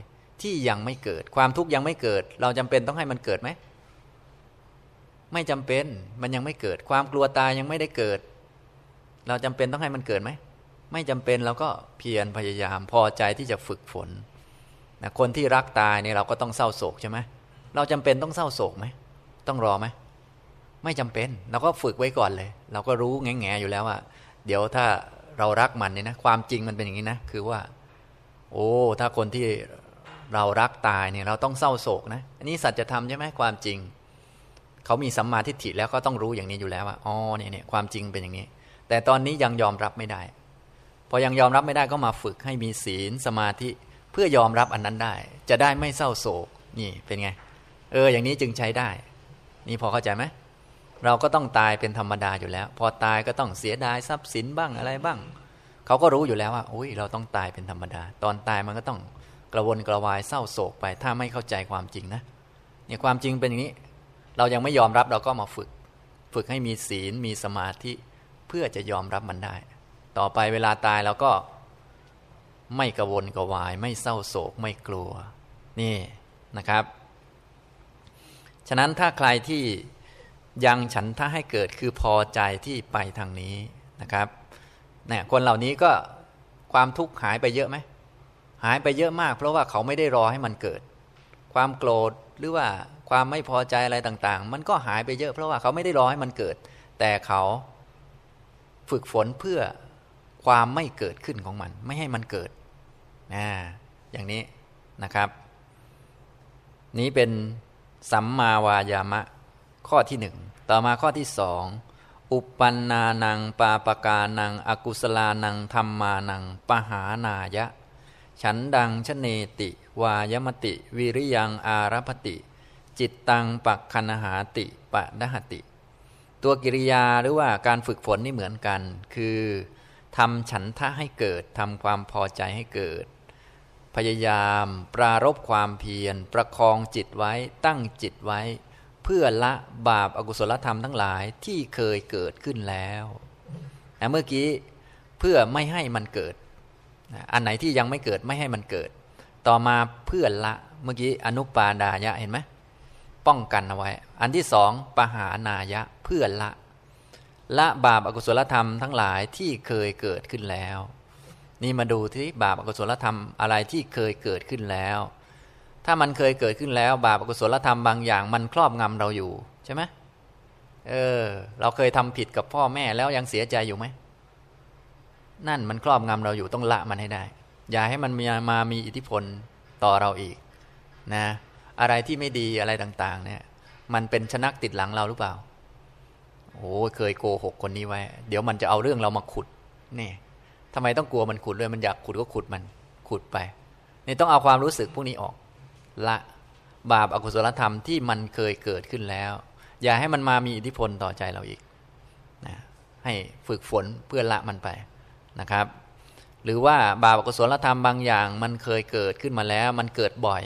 A: ที่ยังไม่เกิดความทุกข์ยังไม่เกิด เราจำเป็นต้องให้มันเกิดไหมไม่จำเป็นมันยังไม่เกิด ความกลัวตายยังไม่ได้เกิด เราจำเป็นต้องให้มันเกิดไหมไม่จำเป็นเราก็เพียรพยายามพอใจที่จะฝึกฝน นะคนที่รักตายเนี่ยเราก็ต้องเศร้าโศกใช่ไหมเราจำเป็นต้องเศร้าโศกไหมต้องรอไหมไม่จำเป็นเราก็ฝึกไว้ก่อนเลย เราก็รู้แง่แง่อยู่แล้วว่า เดี๋ยวถ้าเรารักมันเนี่ยนะความจริงมันเป็นอย่างนี้นะคือว่า โอ้ถ้าคนที่เรารักตายเนี่ยเราต้องเศร้าโศกนะอันนี้สัจธรรมใช่ไหมความจริง เขามีสัมมาทิฏฐิแล้วก็ต้องรู้อย่างนี้อยู่แล้วว่าอ๋อเนี่ยเนี่ยความจริงเป็นอย่างนี้ แต่ตอนนี้ยังยอมรับไม่ได้ พอยังยอมรับไม่ได้ก็มาฝึกให้มีศีลสมาธิ พื่อยอมรับอันนั้นได้ จะได้ไม่เศร้าโศกนี่เป็นไง เออ อย่างนี้จึงใช้ได้ นี่พอเข้าใจไหมเราก็ต้องตายเป็นธรรมดาอยู่แล้ว พอตายก็ต้องเสียดายทรัพย์สินบ้างอะไรบ้างเขาก็รู้อยู่แล้วว่าอุ้ยเราต้องตายเป็นธรรมดา ตอนตายมันก็ต้องกระวนกระวายเศร้าโศกไป ถ้าไม่เข้าใจความจริงนะเนี่ยความจริงเป็นอย่างนี้ เรายังไม่ยอมรับเราก็มาฝึก ฝึกให้มีศีลมีสมาธิ เพื่อจะยอมรับมันได้ ต่อไปเวลาตายเราก็ ไม่กระวนกระวาย ไม่เศร้าโศกไม่กลัว นี่นะครับ ฉะนั้นถ้าใครที่ยังฉันท่าให้เกิดคือพอใจที่ไปทางนี้นะครับเนี่ยคนเหล่านี้ก็ความทุกข์หายไปเยอะไหมหายไปเยอะมาก เพราะว่าเขาไม่ได้รอให้มันเกิด ความโกรธหรือว่าความไม่พอใจอะไรต่างๆ มันก็หายไปเยอะเพราะว่าเขาไม่ได้รอให้มันเกิด แต่เขาฝึกฝนเพื่อ ความไม่เกิดขึ้นของมัน ไม่ให้มันเกิดนะอย่างนี้นะครับ นี้เป็นสัมมาวายามะ ข้อที่หนึ่งต่อมาข้อที่สองอุปันนานัง ปาปกานัง อกุศลานังธรรมานัง ปหานายะ ฉันดังชเนติ วายมติ วิริยังอารพติ จิตตังปักคันหาติปะดหติ ตัวกิริยาหรือว่าการฝึกฝนนี่เหมือนกัน คือ ทำฉันทะให้เกิดทำความพอใจให้เกิด พยายามปรารบความเพียร ประคองจิตไว้ตั้งจิตไว้ เพื่อละบาปอากุศลธรรมทั้งหลายที่เคยเกิดขึ้นแล้วนะเมื่อกี้เพื่อไม่ให้มันเกิด อันไหนที่ยังไม่เกิดไม่ให้มันเกิด ต่อมาเพื่อละเมื่อกี้อนุปาดายะเห็นไหมป้องกันเอาไว้ อันที่สองปหานายะเพื่อละ ละบาปอากุศลธรรมทั้งหลายที่เคยเกิดขึ้นแล้ว นี่มาดูที่บาปอากุศลธรรมอะไรที่เคยเกิดขึ้นแล้ว ถ้ามันเคยเกิดขึ้นแล้ว บาปอากุศลธรรมบางอย่างมันครอบงำเราอยู่ใช่ไหมเออ เราเคยทำผิดกับพ่อแม่แล้วยังเสียใจอยู่ไหมนั่นมันครอบงำเราอยู่ต้องละมันให้ได้ อย่าให้มันมีมามีอิทธิพลต่อเราอีกนะ อะไรที่ไม่ดีอะไรต่าง ๆ เนี่ย มันเป็นชนักติดหลังเราหรือเปล่า โอ้เคยโกหกคนนี้ไว้ เดี๋ยวมันจะเอาเรื่องเรามาขุดนี่ทำไมต้องกลัวมันขุดด้วยมันอยากขุดก็ขุดมัน ขุดไปนี่ต้องเอาความรู้สึกพวกนี้ออก ละบาปอากุศลธรรมที่มันเคยเกิดขึ้นแล้ว อย่าให้มันมามีอิทธิพลต่อใจเราอีกนะให้ฝึกฝนเพื่อละมันไปนะครับ หรือว่าบาปอกุศลธรรมบางอย่าง มันเคยเกิดขึ้นมาแล้ว มันเกิดบ่อย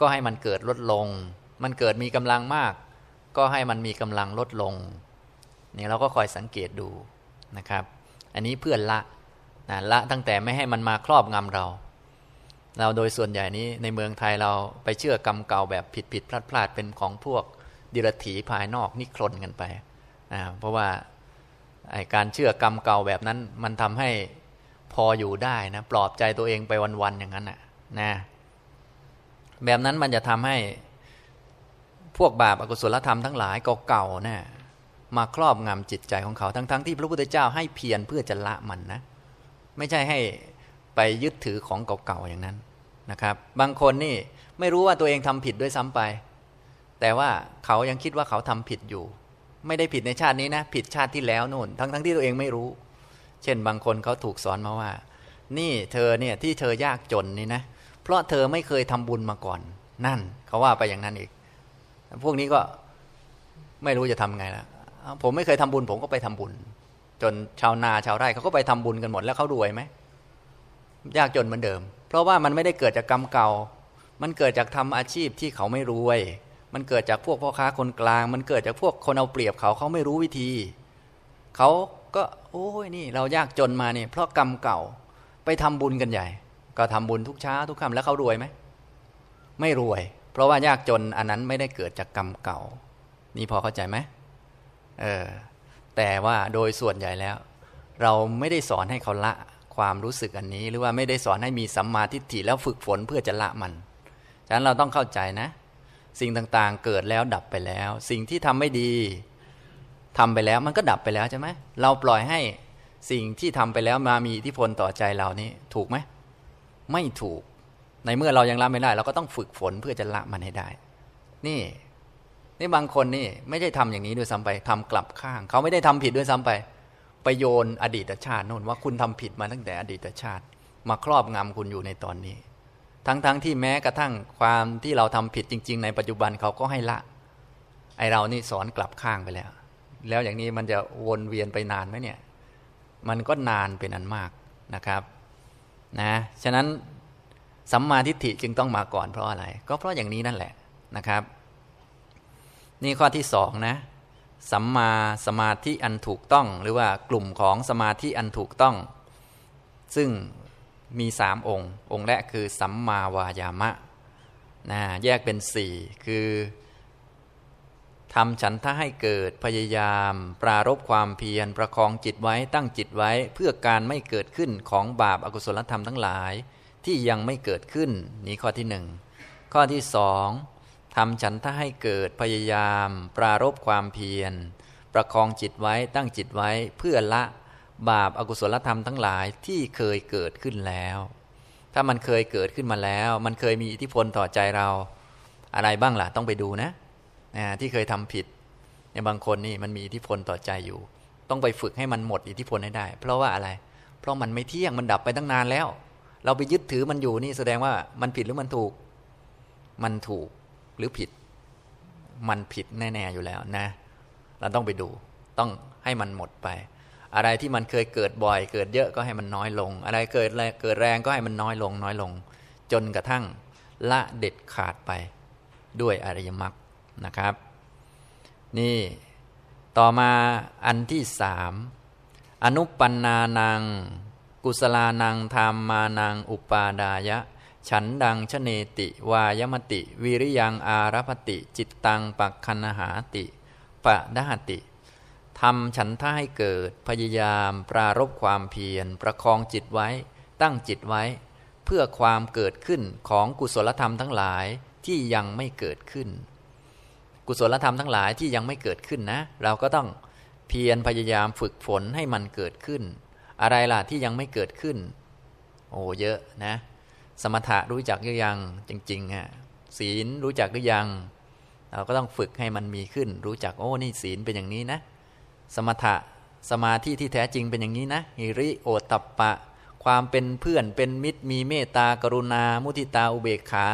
A: ก็ให้มันเกิดลดลง มันเกิดมีกำลังมาก ก็ให้มันมีกำลังลดลง เนี่ยเราก็คอยสังเกตดูนะครับ อันนี้เพื่อนละนะละตั้งแต่ไม่ให้มันมาครอบงำเรา เราโดยส่วนใหญ่นี้ในเมืองไทยเราไปเชื่อกรรมเก่าแบบผิดผิดพลาดพลาดเป็นของพวกดิรถีภายนอกนิครนกันไปนะเพราะว่าการเชื่อกรรมเก่าแบบนั้น มันทำให้พออยู่ได้นะปลอบใจตัวเองไปวันๆอย่างนั้นนะนะแบบนั้นมันจะทำให้พวกบาปอกุศลธรรมทั้งหลายเก่าๆนะ มาครอบงำจิตใจของเขาทั้งๆทที่พระพุทธเจ้าให้เพียรเพื่อจะละมันนะ ไม่ใช่ให้ไปยึดถือของเก่าๆอย่างนั้นนะครับ บางคนนี่ไม่รู้ว่าตัวเองทำผิดด้วยซ้ำไป แต่ว่าเขายังคิดว่าเขาทำผิดอยู่ ไม่ได้ผิดในชาตินี้นะ ผิดชาติที่แล้วนู่น ทั้งทั้งที่ตัวเองไม่รู้ เช่นบางคนเขาถูกสอนมาว่า นี่เธอเนี่ยที่เธอยากจนนี่นะ เพราะเธอไม่เคยทำบุญมาก่อน นั่น เขาว่าไปอย่างนั้นอีก พวกนี้ก็ไม่รู้จะทำไงและ ผมไม่เคยทำบุญ ผมก็ไปทำบุญ จนชาวนาชาวไร่เขาก็ไปทำบุญกันหมดแล้วเขารวยไหมยากจนเหมือนเดิม เพราะว่ามันไม่ได้เกิดจากกรรมเก่า มันเกิดจากทำอาชีพที่เขาไม่รวย มันเกิดจากพวกพ่อค้าคนกลาง มันเกิดจากพวกคนเอาเปรียบเขาเขาไม่รู้วิธี เขาก็โอ้ยนี่เรายากจนมาเนี่ยเพราะกรรมเก่าไปทำบุญกันใหญ่ ก็ทำบุญทุกเช้าทุกค่าแล้วเขารวยไหมไม่รวย เพราะว่ายากจนอันนั้นไม่ได้เกิดจากกรรมเก่า นี่พอเข้าใจไหม เออแต่ว่าโดยส่วนใหญ่แล้ว เราไม่ได้สอนให้เขาละความรู้สึกอันนี้ หรือว่าไม่ได้สอนให้มีสัมมาทิฏฐิแล้วฝึกฝนเพื่อจะละมันฉะนั้นเราต้องเข้าใจนะ สิ่งต่างๆเกิดแล้วดับไปแล้ว สิ่งที่ทำไม่ดีทำไปแล้วมันก็ดับไปแล้วใช่ไหมเราปล่อยให้สิ่งที่ทำไปแล้วมามีอิทธิพลต่อใจเรานี้ถูกไหมไม่ถูก ในเมื่อเรายังละไม่ได้ เราก็ต้องฝึกฝนเพื่อจะละมันให้ได้ นี่ นี่บางคนนี่ไม่ได้ทำอย่างนี้ด้วยซ้ำไปทำกลับข้าง เขาไม่ได้ทำผิดด้วยซ้ำไป ไปโยนอดีตชาติโน่นว่าคุณทำผิดมาตั้งแต่อดีตชาติ มาครอบงำคุณอยู่ในตอนนี้ ทั้งๆทที่แม้กระทั่งความที่เราทำผิดจริง ๆ ในปัจจุบันเขาก็ให้ละ ไอเรานี่สอนกลับข้างไปแล้ว แล้วอย่างนี้มันจะวนเวียนไปนานไหมเนี่ย มันก็นานเป็นอันมากนะครับ นะฉะนั้นสัมมาทิฏฐิจึงต้องมาก่อนเพราะอะไร ก็เพราะอย่างนี้นั่นแหละนะครับ นี่ข้อที่สองนะสัมมาสมาธิอันถูกต้อง หรือว่ากลุ่มของสมาธิอันถูกต้อง ซึ่งมีสามองค์ องค์แรกคือสัมมาวายามะนะแยกเป็นสี่คือทำฉันทะให้เกิดพยายาม ปรารบความเพียรประคองจิตไว้ตั้งจิตไว้เพื่อการไม่เกิดขึ้นของบาปอากุศลธรรมทั้งหลาย ที่ยังไม่เกิดขึ้น นี่ข้อที่หนึ่งข้อที่สอง ทำฉันทะให้เกิดพยายาม ปรารบความเพียร ประคองจิตไว้ตั้งจิตไว้เพื่อละบาปอากุศลธรรมทั้งหลายที่เคยเกิดขึ้นแล้ว ถ้ามันเคยเกิดขึ้นมาแล้ว มันเคยมีอิทธิพลต่อใจเรา อะไรบ้างล่ะต้องไปดูนะนะที่เคยทำผิดในบางคนนี่มันมีอิทธิพลต่อใจอยู่ ต้องไปฝึกให้มันหมดอิทธิพลให้ได้ เพราะว่าอะไร เพราะมันไม่เที่ยงมันดับไปตั้งนานแล้ว เราไปยึดถือมันอยู่นี่แสดงว่ามันผิดหรือมันถูก มันถูก หรือผิด มันผิดแน่ๆอยู่แล้วนะ เราต้องไปดู ต้องให้มันหมดไป อะไรที่มันเคยเกิดบ่อย เกิดเยอะก็ให้มันน้อยลง อะไรเกิดเกิดแรงก็ให้มันน้อยลง น้อยลง จนกระทั่งละเด็ดขาดไปด้วยอริยมรรคนะครับ นี่ต่อมาอันที่สามอนุปันนานัง กุศลานังธรรมานัง อุปาดายะ ฉันดังชเนติ วายมติ วิริยังอารพติ จิตตังปักคันหาติปะดาติทำฉันท่าให้เกิดพยายามปรารบความเพียร ประคองจิตไว้ ตั้งจิตไว้ เพื่อความเกิดขึ้นของกุศลธรรมทั้งหลายที่ยังไม่เกิดขึ้น กุศลธรรมทั้งหลายที่ยังไม่เกิดขึ้นนะ เราก็ต้องเพียรพยายามฝึกฝนให้มันเกิดขึ้น อะไรล่ะที่ยังไม่เกิดขึ้น โอ้เยอะนะ สมถะรู้จักหรือยังจริงๆฮะศีลรู้จักหรือยัง เราก็ต้องฝึกให้มันมีขึ้น รู้จักโอ้นี่ศีลเป็นอย่างนี้นะ สมถะสมาธิที่แท้จริงเป็นอย่างนี้นะฮิริโอตัปปะ ความเป็นเพื่อนเป็นมิตร มีเมตตากรุณา มุทิตาอุเบกขา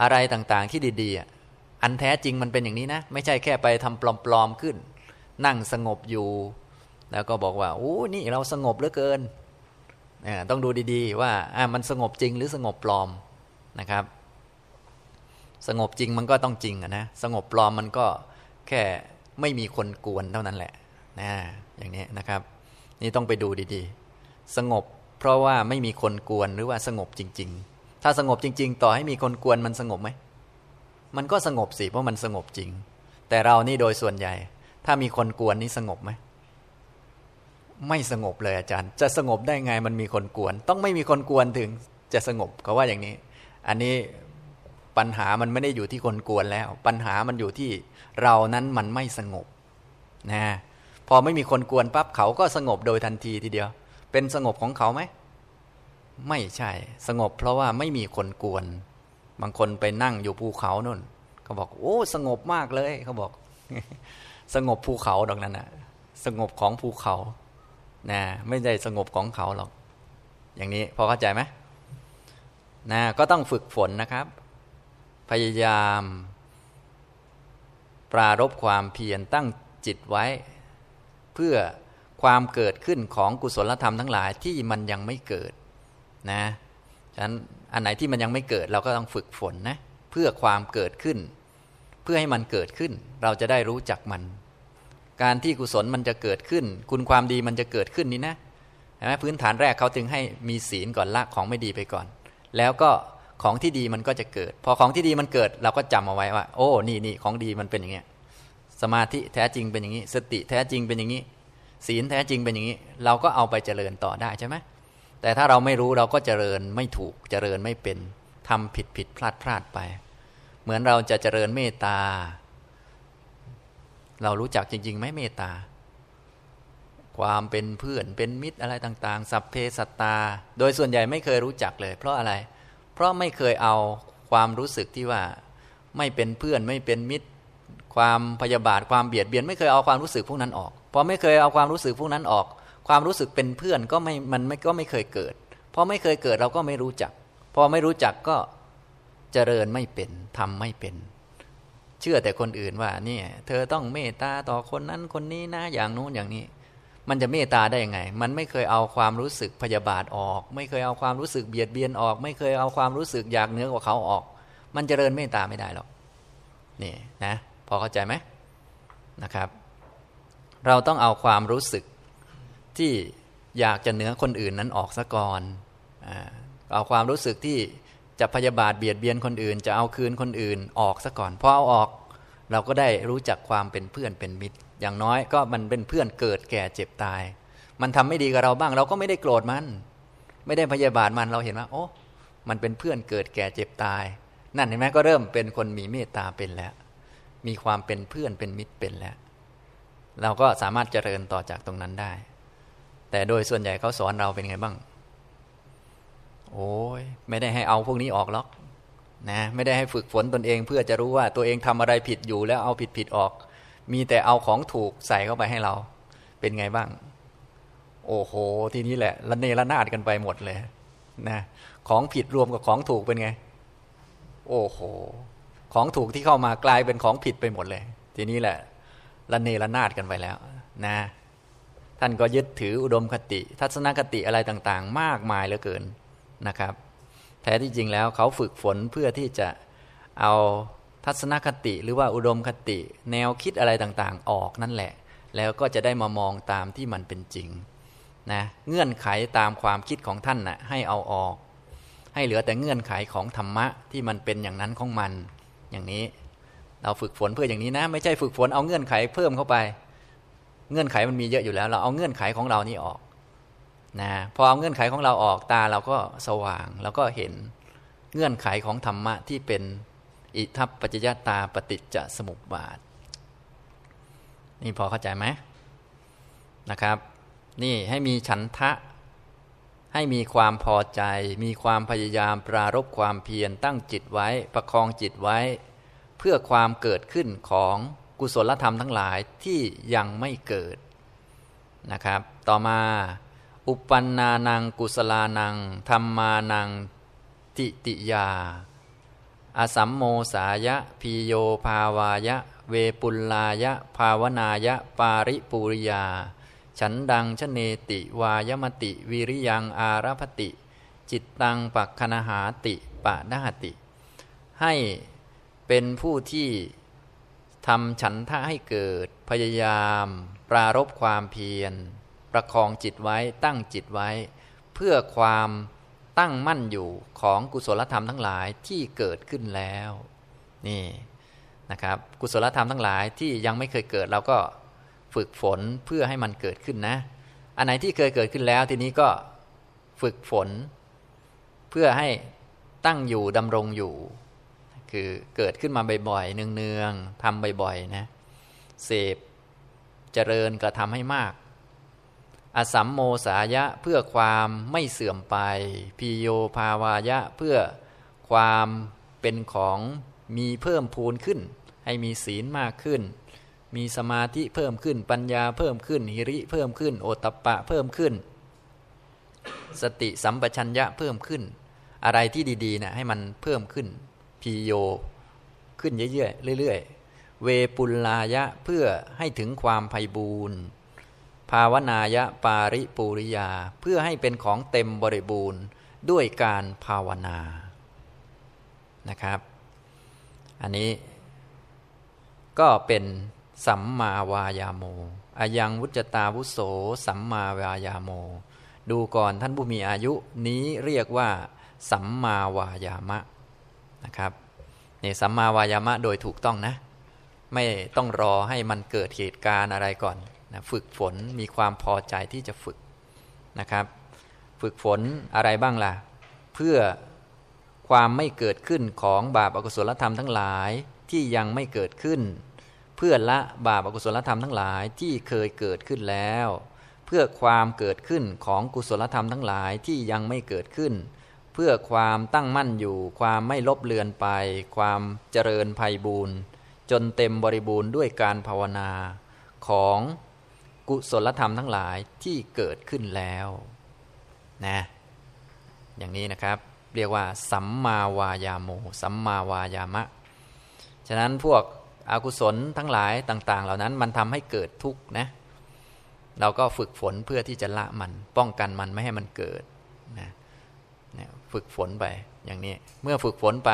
A: อะไรต่างๆที่ดีๆอันแท้จริงมันเป็นอย่างนี้นะ ไม่ใช่แค่ไปทำปลอมๆขึ้น นั่งสงบอยู่ แล้วก็บอกว่าโอ้นี่เราสงบเหลือเกิน ต้องดูดีๆ ว่ามันสงบจริงหรือสงบปลอมนะครับ สงบจริงมันก็ต้องจริงนะสงบปลอมมันก็แค่ไม่มีคนกวนเท่านั้นแหละนะอย่างนี้นะครับ นี่ต้องไปดูดีๆ สงบเพราะว่าไม่มีคนกวนหรือว่าสงบจริง ๆ ถ้าสงบจริง ๆ ต่อให้มีคนกวนมันสงบไหมมันก็สงบสิเพราะมันสงบจริง แต่เรานี่โดยส่วนใหญ่ ถ้ามีคนกวนนี่สงบไหม ไม่สงบเลยอาจารย์ จะสงบได้ไงมันมีคนกวน ต้องไม่มีคนกวนถึงจะสงบเขาว่าอย่างนี้ อันนี้ปัญหามันไม่ได้อยู่ที่คนกวนแล้ว ปัญหามันอยู่ที่เรานั้นมันไม่สงบนะพอไม่มีคนกวนปั๊บเขาก็สงบโดยทันทีทีเดียว เป็นสงบของเขาไหมไม่ใช่ สงบเพราะว่าไม่มีคนกวน บางคนไปนั่งอยู่ภูเขาน่นเขาบอก โอ้ สงบมากเลยเขาบอก สงบภูเขาดอกนั้นนะสงบของภูเขา นะไม่ได้สงบของเขาหรอก อย่างนี้พอเข้าใจไหมนะก็ต้องฝึกฝนนะครับ พยายาม ปรารบความเพียรตั้งจิตไว้ เพื่อความเกิดขึ้นของกุศลธรรมทั้งหลายที่มันยังไม่เกิดนะฉะนั้นอันไหนที่มันยังไม่เกิดเราก็ต้องฝึกฝนนะเพื่อความเกิดขึ้น เพื่อให้มันเกิดขึ้น เราจะได้รู้จักมัน การที่กุศลมันจะเกิดขึ้น คุณความดีมันจะเกิดขึ้นนี่นะเห็นไหมพื้นฐานแรกเขาถึงให้มีศีลก่อนละของไม่ดีไปก่อน แล้วก็ของที่ดีมันก็จะเกิด พอของที่ดีมันเกิดเราก็จำเอาไว้ว่า โอ้นี่นี่ของดีมันเป็นอย่างเงี้ยสมาธิแท้จริงเป็นอย่างนี้ สติแท้จริงเป็นอย่างนี้ ศีลแท้จริงเป็นอย่างนี้ เราก็เอาไปเจริญต่อได้ใช่ไหมแต่ถ้าเราไม่รู้เราก็เจริญไม่ถูกเจริญไม่เป็นทำผิดผิดพลาดพลาดไป เหมือนเราจะเจริญเมตตา เรารู้จักจริงๆไหมเมตตา ความเป็นเพื่อนเป็นมิตรอะไรต่างๆ สัพเพสัตตา โดยส่วนใหญ่ไม่เคยรู้จักเลย เพราะอะไร เพราะไม่เคยเอาความรู้สึกที่ว่า ไม่เป็นเพื่อนไม่เป็นมิตร ความพยาบาทความเบียดเบียน ไม่เคยเอาความรู้สึกพวกนั้นออกพอไม่เคยเอาความรู้สึกพวกนั้นออก ความรู้สึกเป็นเพื่อนก็ไม่มันไม่ก็ไม่เคยเกิดพอไม่เคยเกิดเราก็ไม่รู้จัก พอไม่รู้จักก็เจริญไม่เป็นทำไม่เป็น เชื่อแต่คนอื่นว่าเนี่ยเธอต้องเมตตาต่อคนนั้นคนนี้นะอย่างนู้นอย่างนี้ มันจะเมตตาได้ยังไง มันไม่เคยเอาความรู้สึกพยาบาทออก ไม่เคยเอาความรู้สึกเบียดเบียนออก ไม่เคยเอาความรู้สึกอยากเหนือกว่าเขาออก มันจเจริญเมตตาไม่ได้หรอกนี่นะพอเข้าใจไหมนะครับ เราต้องเอาความรู้สึกที่อยากจะเหนือคนอื่นนั้นออกซะก่อน เอาความรู้สึกที่ จะพยาบาทเบียดเบียนคนอื่น จะเอาคืนคนอื่นออกซะก่อนพอเอาออกเราก็ได้รู้จักความเป็นเพื่อนเป็นมิตร อย่างน้อยก็มันเป็นเพื่อนเกิดแก่เจ็บตาย มันทำไม่ดีกับเราบ้าง เราก็ไม่ได้โกรธมัน ไม่ได้พยาบาทมันเราเห็นว่า โอ้มันเป็นเพื่อนเกิดแก่เจ็บตาย นั่นเห็นไหมก็เริ่มเป็นคนมีเมตตาเป็นแล้ว มีความเป็นเพื่อนเป็นมิตรเป็นแล้ว เราก็สามารถเจริญต่อจากตรงนั้นได้ แต่โดยส่วนใหญ่เขาสอนเราเป็นไงบ้าง โอ้ยไม่ได้ให้เอาพวกนี้ออกหรอกนะไม่ได้ให้ฝึกฝนตนเอง เพื่อจะรู้ว่าตัวเองทำอะไรผิดอยู่แล้วเอาผิดผิดออก มีแต่เอาของถูกใส่เข้าไปให้เรา เป็นไงบ้าง โอ้โห ทีนี้แหละละเนระนาดกันไปหมดเลยนะของผิดรวมกับของถูกเป็นไง โอ้โห ของถูกที่เข้ามากลายเป็นของผิดไปหมดเลย ทีนี้แหละละเนระนาดกันไปแล้ว นะ ท่านก็ยึดถืออุดมคติ ทัศนคติอะไรต่าง ๆ มากมายเหลือเกิน นะครับ แท้ที่จริงแล้วเขาฝึกฝนเพื่อที่จะเอาทัศนคติหรือว่าอุดมคติ แนวคิดอะไรต่างๆ ออกนั่นแหละ แล้วก็จะได้มามองตามที่มันเป็นจริงนะเงื่อนไขตามความคิดของท่านนะ่ะให้เอาออก ให้เหลือแต่เงื่อนไขของธรรมะที่มันเป็นอย่างนั้นของมัน อย่างนี้ เราฝึกฝนเพื่ออย่างนี้นะ ไม่ใช่ฝึกฝนเอาเงื่อนไขเพิ่มเข้าไป เงื่อนไขมันมีเยอะอยู่แล้ว เราเอาเงื่อนไขของเรานี่ออก นะพอเอาเงื่อนไขของเราออกตาเราก็สว่างเราก็เห็นเงื่อนไขของธรรมะที่เป็นอิทัปปัจจยตาปฏิจจสมุปบาท นี่พอเข้าใจไหมนะครับ นี่ให้มีฉันทะ ให้มีความพอใจ มีความพยายามปรารบความเพียรตั้งจิตไว้ ประคองจิตไว้ เพื่อความเกิดขึ้นของกุศลธรรมทั้งหลายที่ยังไม่เกิดนะครับ ต่อมา อุปันนานังกุศลานังธรรมานังติติยา อสัมโมสายะพีโยภาวายะ เวปุลลายะ ภาวนายะ ปาริปุริยา ฉันดังชเนติวายมติวิริยังอารพติ จิตตังปักคณหาติปะนาติ ให้เป็นผู้ที่ทำฉันทะให้เกิดพยายาม ปรารบความเพียร ประคองจิตไว้ตั้งจิตไว้ เพื่อความตั้งมั่นอยู่ของกุศลธรรมทั้งหลายที่เกิดขึ้นแล้วนี่นะครับกุศลธรรมทั้งหลายที่ยังไม่เคยเกิดเราก็ฝึกฝนเพื่อให้มันเกิดขึ้นนะ อันไหนที่เคยเกิดขึ้นแล้วทีนี้ก็ฝึกฝน เพื่อให้ตั้งอยู่ดำรงอยู่ คือเกิดขึ้นมาบ่อยๆเนืองๆทำบ่อยๆนะเสพเจริญกระทำให้มาก อสัมโมสายะเพื่อความไม่เสื่อมไปพีโยภาวายะเพื่อความเป็นของมีเพิ่มพูนขึ้น ให้มีศีลมากขึ้น มีสมาธิเพิ่มขึ้นปัญญาเพิ่มขึ้น หิริเพิ่มขึ้น โอตตปะเพิ่มขึ้น สติสัมปชัญญะเพิ่มขึ้น อะไรที่ดีๆนะให้มันเพิ่มขึ้นพีโยขึ้นเรื่อยๆเรื่อยๆเวปุลลายะเพื่อให้ถึงความไพ่บูรณ์ ภาวนายะปาริปุริยา เพื่อให้เป็นของเต็มบริบูรณ์ด้วยการภาวนานะครับ อันนี้ก็เป็นสัมมาวายาโมอายังวุจตาวุโส สัมมาวายาโม ดูก่อนท่านผู้มีอายุนี้เรียกว่า สัมมาวายามะนะครับนี่สัมมาวายามะโดยถูกต้องนะ ไม่ต้องรอให้มันเกิดเหตุการณ์อะไรก่อน นะฝึกฝนมีความพอใจที่จะฝึกนะครับ ฝึกฝนอะไรบ้างล่ะ เพื่อความไม่เกิดขึ้นของบาปอกุศลธรรมทั้งหลายที่ยังไม่เกิดขึ้น เพื่อละบาปอกุศลธรรมทั้งหลายที่เคยเกิดขึ้นแล้ว เพื่อความเกิดขึ้นของกุศลธรรมทั้งหลายที่ยังไม่เกิดขึ้น เพื่อความตั้งมั่นอยู่ ความไม่ลบเลือนไป ความเจริญภัยบูรณ์จนเต็มบริบูรณ์ด้วยการภาวนาของ กุศลธรรมทั้งหลายที่เกิดขึ้นแล้วนะอย่างนี้นะครับ เรียกว่า สัมมาวายาโม สัมมาวายามะ ฉะนั้นพวกอากุศลทั้งหลายต่าง ๆ เหล่านั้นมันทำให้เกิดทุกข์นะ เราก็ฝึกฝนเพื่อที่จะละมัน ป้องกันมันไม่ให้มันเกิดนะฝึกฝนไปอย่างนี้ เมื่อฝึกฝนไป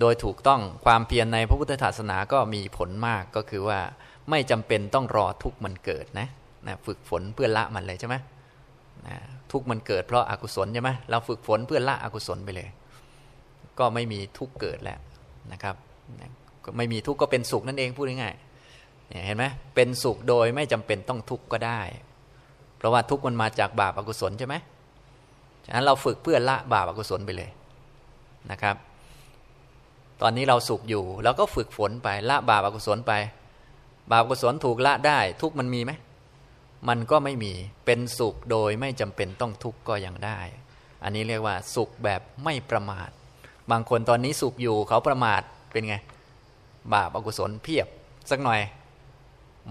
A: โดยถูกต้องความเพียรในพระพุทธศาสนาก็มีผลมากก็คือว่า ไม่จำเป็นต้องรอทุกมันเกิดนะนะฝึกฝนเพื่อละมันเลยใช่ไหมนะทุกมันเกิดเพราะอากุศลใช่ไหมเราฝึกฝนเพื่อละอกุศลไปเลย ก็ไม่มีทุกเกิดแล้วนะครับไม่มีทุกก็เป็นสุขนั่นเองพูดง่ายๆเห็นไหมเป็นสุขโดยไม่จำเป็นต้องทุกข์ก็ได้ เพราะว่าทุกข์มันมาจากบาปอากุศลใช่ไหมฉะนั้นเราฝึกเพื่อละบาปอากุศลไปเลยนะครับ ตอนนี้เราสุขอยู่เราก็ฝึกฝนไปละบาปอากุศลไป บาปกุศลถูกละได้ ทุกมันมีไหมมันก็ไม่มีเป็นสุขโดยไม่จำเป็นต้องทุกข์ก็ยังได้ อันนี้เรียกว่าสุขแบบไม่ประมาท บางคนตอนนี้สุขอยู่เขาประมาทเป็นไง บาปอกุศลเพียบสักหน่อย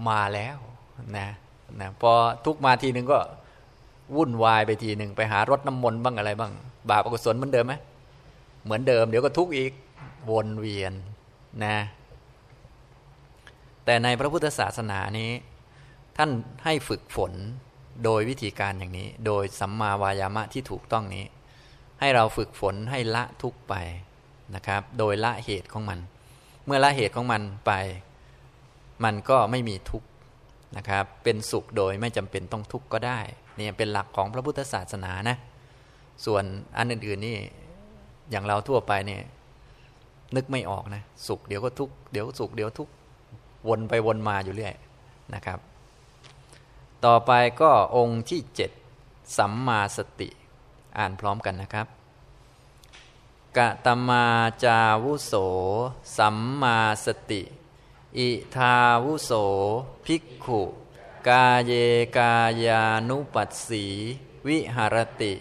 A: มาแล้วนะนะพอทุกมาทีหนึ่งก็วุ่นวายไปทีหนึ่งไปหารถน้ำมนต์บ้างอะไรบ้าง บาปอกุศลเหมือนเดิมไหมเหมือนเดิมเดี๋ยวก็ทุกข์อีกวนเวียนนะ แต่ในพระพุทธศาสนานี้ ท่านให้ฝึกฝนโดยวิธีการอย่างนี้ โดยสัมมาวายามะที่ถูกต้องนี้ ให้เราฝึกฝนให้ละทุกไปนะครับ โดยละเหตุของมัน เมื่อละเหตุของมันไป มันก็ไม่มีทุกข์นะครับ เป็นสุขโดยไม่จำเป็นต้องทุกข์ก็ได้นี่เป็นหลักของพระพุทธศาสนานะ ส่วนอันอื่นๆนี่อย่างเราทั่วไปเนี่ยนึกไม่ออกนะ สุขเดี๋ยวก็ทุกข์เดี๋ยวสุขเดี๋ยวทุกข์ วนไปวนมาอยู่เรื่อยนะครับ ต่อไปก็องค์ที่เจ็ดสัมมาสติ อ่านพร้อมกันนะครับกะตมาจาวุโส สัมมาสติ อิทาวุโส ภิกขุ กาเยกายานุปัสสี วิหารติ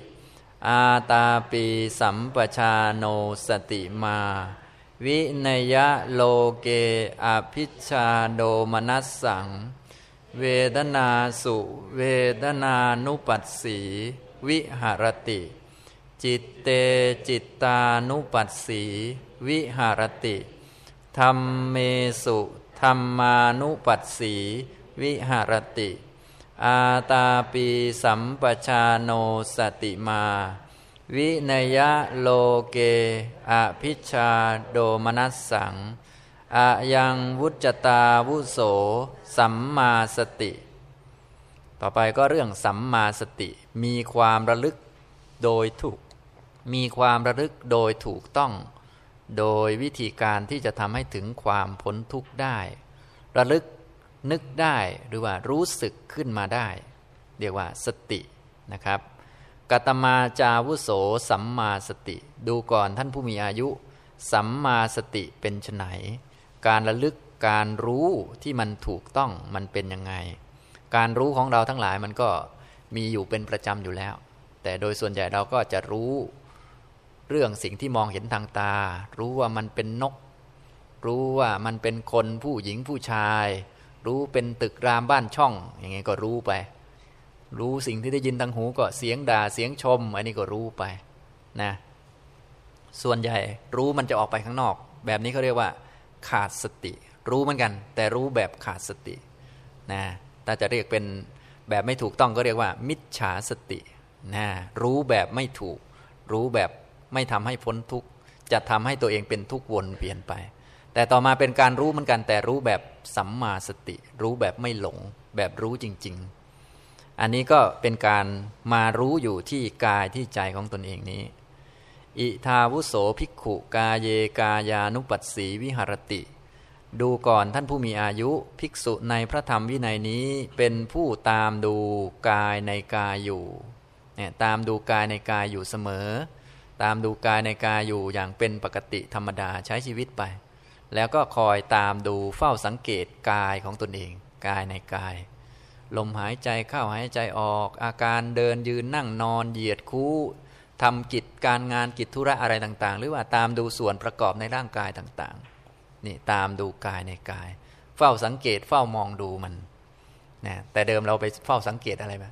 A: อาตาปีสัมปชาโนสติมา วินยะโลเกอภิชาโดมนัสสัง เวดนาสุเวดนานุปัสสี วิหารติ จิตเตจิตตานุปัสสี วิหารติธรรมเมสุธรรมานุปัสสี วิหารติ อาตาปีสัมปชาโนสติมา วินยะโลเก อภิชาโดมนัสสังอายังวุจตาวุโส สัมมาสติ ต่อไปก็เรื่องสัมมาสติ มีความระลึกโดยถูก มีความระลึกโดยถูกต้อง โดยวิธีการที่จะทำให้ถึงความพ้นทุกข์ได้ ระลึกนึกได้หรือว่ารู้สึกขึ้นมาได้ เรียกว่าสตินะครับ กตมาจาวุโสสัมมาสติ ดูก่อนท่านผู้มีอายุ สัมมาสติเป็นไนการระลึกการรู้ที่มันถูกต้องมันเป็นยังไง การรู้ของเราทั้งหลายมันก็มีอยู่เป็นประจำอยู่แล้ว แต่โดยส่วนใหญ่เราก็จะรู้ เรื่องสิ่งที่มองเห็นทางตา รู้ว่ามันเป็นนก รู้ว่ามันเป็นคนผู้หญิงผู้ชาย รู้เป็นตึกรามบ้านช่อง อย่างไงก็รู้ไป รู้สิ่งที่ได้ยินทางหูก็เสียงด่าเสียงชม อันนี้ก็รู้ไปนะส่วนใหญ่รู้มันจะออกไปข้างนอก แบบนี้เขาเรียกว่า ขาดสติ รู้เหมือนกัน แต่รู้แบบขาดสตินะถ้าจะเรียกเป็นแบบไม่ถูกต้องก็เรียกว่า มิจฉาสตินะรู้แบบไม่ถูก รู้แบบไม่ทำให้พ้นทุกข์จะทำให้ตัวเองเป็นทุกข์วนเปลี่ยนไป แต่ต่อมาเป็นการรู้เหมือนกัน แต่รู้แบบสัมมาสติ รู้แบบไม่หลง แบบรู้จริง ๆ อันนี้ก็เป็นการมารู้อยู่ที่กายที่ใจของตนเองนี้ อิทาวุโสภิกขุ กาเยกายานุปัสสีวิหรติ ดูก่อนท่านผู้มีอายุภิกษุในพระธรรมวินัยนี้เป็นผู้ตามดูกายในกายอยู่เนี่ยตามดูกายในกายอยู่เสมอ ตามดูกายในกายอยู่อย่างเป็นปกติธรรมดาใช้ชีวิตไป แล้วก็คอยตามดูเฝ้าสังเกตกายของตนเอง กายในกาย ลมหายใจเข้าหายใจออก อาการเดินยืนนั่งนอนเหยียดคู่ทำกิจการงานกิจธุระอะไรต่างๆ หรือว่าตามดูส่วนประกอบในร่างกายต่างๆนี่ตามดูกายในกาย เฝ้าสังเกตเฝ้ามองดูมันนะแต่เดิมเราไปเฝ้าสังเกตอะไรไหม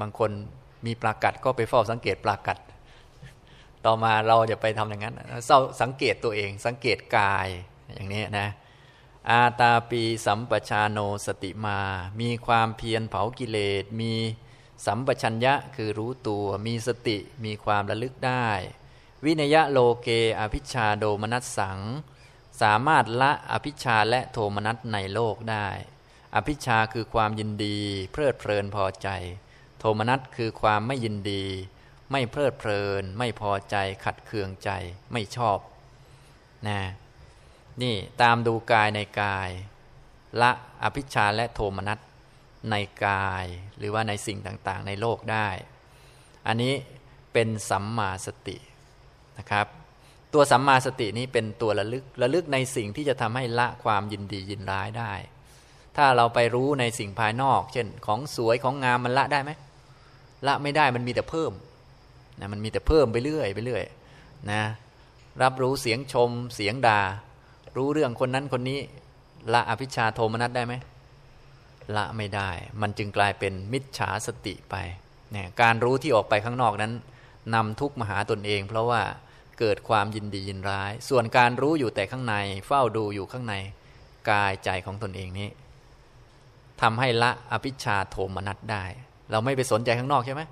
A: บางคนมีปลากัดก็ไปเฝ้าสังเกตปลากัด ต่อมาเราจะไปทำอย่างนั้นเศร้าสังเกตตัวเองสังเกตกายอย่างนี้นะ อาตาปีสัมปชาโนสติมา มีความเพียรเผากิเลส มีสัมปชัญญะคือรู้ตัว มีสติ มีความระลึกได้ วินยะโลเกอภิชาโดมนัสสัง สามารถละอภิชาและโทมนัสในโลกได้ อภิชาคือความยินดี เพลิดเพลินพอใจ โทมนัสคือความไม่ยินดี ไม่เพลิดเพลิน ไม่พอใจ ขัดเคืองใจ ไม่ชอบ นะ นี่ตามดูกายในกาย ละอภิชาและโทมนัสในกาย หรือว่าในสิ่งต่างๆ ในโลกได้ อันนี้เป็นสัมมาสตินะครับ ตัวสัมมาสตินี้เป็นตัวระลึกระลึกในสิ่งที่จะทำให้ละความยินดียินร้ายได้ ถ้าเราไปรู้ในสิ่งภายนอก เช่นของสวยของงามมันละได้ไหมละไม่ได้มันมีแต่เพิ่มนะมันมีแต่เพิ่มไปเรื่อยไปเรื่อยนะรับรู้เสียงชมเสียงด่า รู้เรื่องคนนั้นคนนี้ ละอภิชาโทมนัสได้ไหมละไม่ได้ มันจึงกลายเป็นมิจฉาสติไปเนี่ยการรู้ที่ออกไปข้างนอกนั้นนำทุกมาหาตนเอง เพราะว่าเกิดความยินดียินร้าย ส่วนการรู้อยู่แต่ข้างใน เฝ้าดูอยู่ข้างในกายใจของตนเองนี้ทำให้ละอภิชาโทมนัสได้ เราไม่ไปสนใจข้างนอกใช่ไหม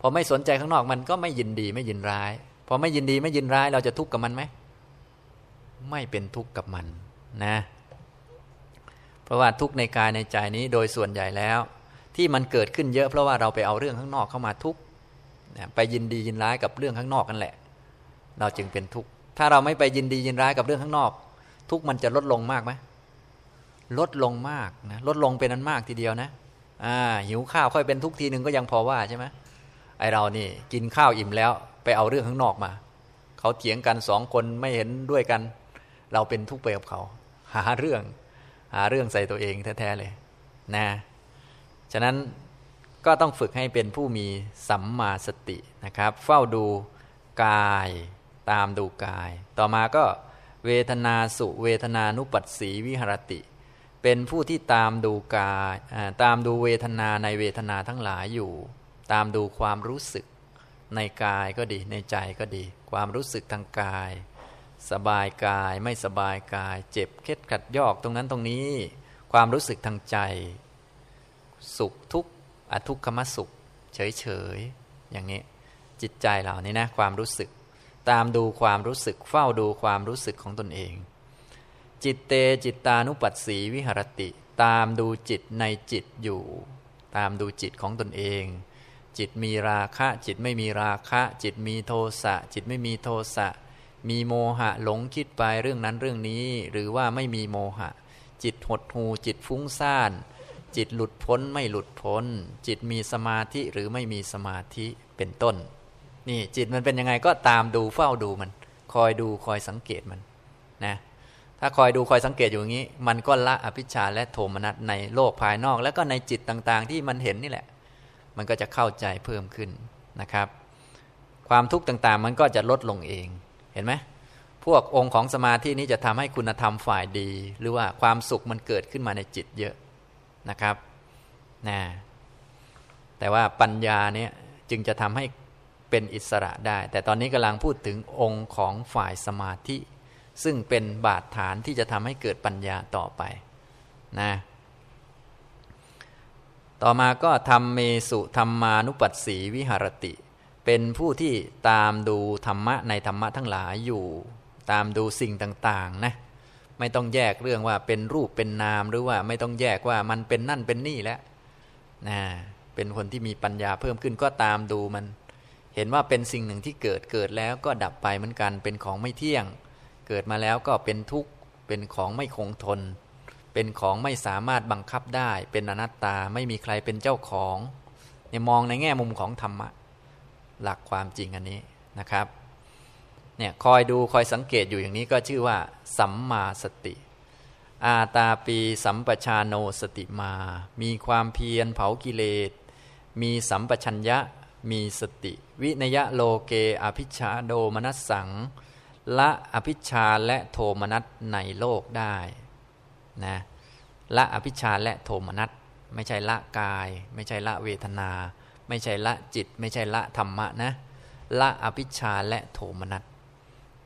A: พอไม่สนใจข้างนอกมันก็ไม่ยินดีไม่ยินร้าย พอไม่ยินดีไม่ยินร้าย เราจะทุกข์กับมันไหม ไม่เป็นทุกข์กับมันนะ เพราะว่าทุกข์ในกายในใจนี้โดยส่วนใหญ่แล้ว ที่มันเกิดขึ้นเยอะเพราะว่าเราไปเอาเรื่องข้างนอกเข้ามาทุกข์ไปยินดียินร้ายกับเรื่องข้างนอกกันแหละ เราจึงเป็นทุกข์ถ้าเราไม่ไปยินดียินร้ายกับเรื่องข้างนอก ทุกข์มันจะลดลงมากไหมลดลงมากนะลดลงเป็นนั้นมากทีเดียวนะอ่าหิวข้าวค่อยเป็นทุกทีหนึ่งก็ยังพอว่าใช่ไหมไอเรานี่กินข้าวอิ่มแล้ว ไปเอาเรื่องข้างนอกมา เขาเถียงกันสองคนไม่เห็นด้วยกัน เราเป็นทุกข์ไปกับเขา หาเรื่อง หาเรื่องใส่ตัวเองแท้ๆเลย นะ ฉะนั้นก็ต้องฝึกให้เป็นผู้มีสัมมาสตินะครับ เฝ้าดูกายตามดูกาย ต่อมาก็เวทนาสุเวทนานุปัสสีวิหรติ เป็นผู้ที่ตามดูกายตามดูเวทนาในเวทนาทั้งหลายอยู่ ตามดูความรู้สึกในกายก็ดีในใจก็ดี ความรู้สึกทางกาย สบายกายไม่สบายกาย เจ็บเคล็ดขัดยอกตรงนั้นตรงนี้ ความรู้สึกทางใจ สุขทุกข์อทุกขมสุข เฉยเฉยอย่างนี้จิตใจเหล่านี้นะความรู้สึก ตามดูความรู้สึกเฝ้าดูความรู้สึกของตนเอง จิตเตจิตตานุปัสสีวิหรติ ตามดูจิตในจิตอยู่ ตามดูจิตของตนเองจิตมีราคะ จิตไม่มีราคะ จิตมีโทสะ จิตไม่มีโทสะ มีโมหะหลงคิดไปเรื่องนั้นเรื่องนี้ หรือว่าไม่มีโมหะ จิตหดหูจิตฟุ้งซ่าน จิตหลุดพ้นไม่หลุดพ้น จิตมีสมาธิหรือไม่มีสมาธิเป็นต้น นี่จิตมันเป็นยังไงก็ตามดูเฝ้าดูมัน คอยดูคอยสังเกตมันนะถ้าคอยดูคอยสังเกตอยู่อย่างนี้ มันก็ละอภิชาและโทมนัสในโลกภายนอก แล้วก็ในจิตต่างๆ ที่มันเห็นนี่แหละ มันก็จะเข้าใจเพิ่มขึ้นนะครับ ความทุกข์ต่างๆ มันก็จะลดลงเอง เห็นไหมพวกองค์ของสมาธินี้จะทำให้คุณธรรมฝ่ายดี หรือว่าความสุขมันเกิดขึ้นมาในจิตเยอะนะครับนะแต่ว่าปัญญาเนี่ยจึงจะทำให้เป็นอิสระได้ แต่ตอนนี้กำลังพูดถึงองค์ของฝ่ายสมาธิ ซึ่งเป็นบาดฐานที่จะทำให้เกิดปัญญาต่อไปนะต่อมาก็ทำเมสุธรรมานุปัสสีวิหารติ เป็นผู้ที่ตามดูธรรมะในธรรมะทั้งหลายอยู่ ตามดูสิ่งต่างๆนะไม่ต้องแยกเรื่องว่าเป็นรูปเป็นนามหรือว่าไม่ต้องแยกว่ามันเป็นนั่นเป็นนี่แล้วนะเป็นคนที่มีปัญญาเพิ่มขึ้นก็ตามดูมัน เห็นว่าเป็นสิ่งหนึ่งที่เกิดเกิดแล้วก็ดับไปเหมือนกันเป็นของไม่เที่ยง เกิดมาแล้วก็เป็นทุกข์เป็นของไม่คงทน เป็นของไม่สามารถบังคับได้ เป็นอนัตตาไม่มีใครเป็นเจ้าของเนี่ยมองในแง่มุมของธรรมะ หลักความจริงอันนี้นะครับเนี่ยคอยดูคอยสังเกตอยู่อย่างนี้ก็ชื่อว่า สัมมาสติ อาตาปีสัมปชาโนสติมา มีความเพียรเผากิเลส มีสัมปชัญญะ มีสติ วินยะโลเกอภิชาโดมนัสสัง ละอภิชาและโทมนัสในโลกได้นะละอภิชาและโทมนัสไม่ใช่ละกาย ไม่ใช่ละเวทนา ไม่ใช่ละจิต ไม่ใช่ละธรรมะนะ ละอภิชาและโทมนัส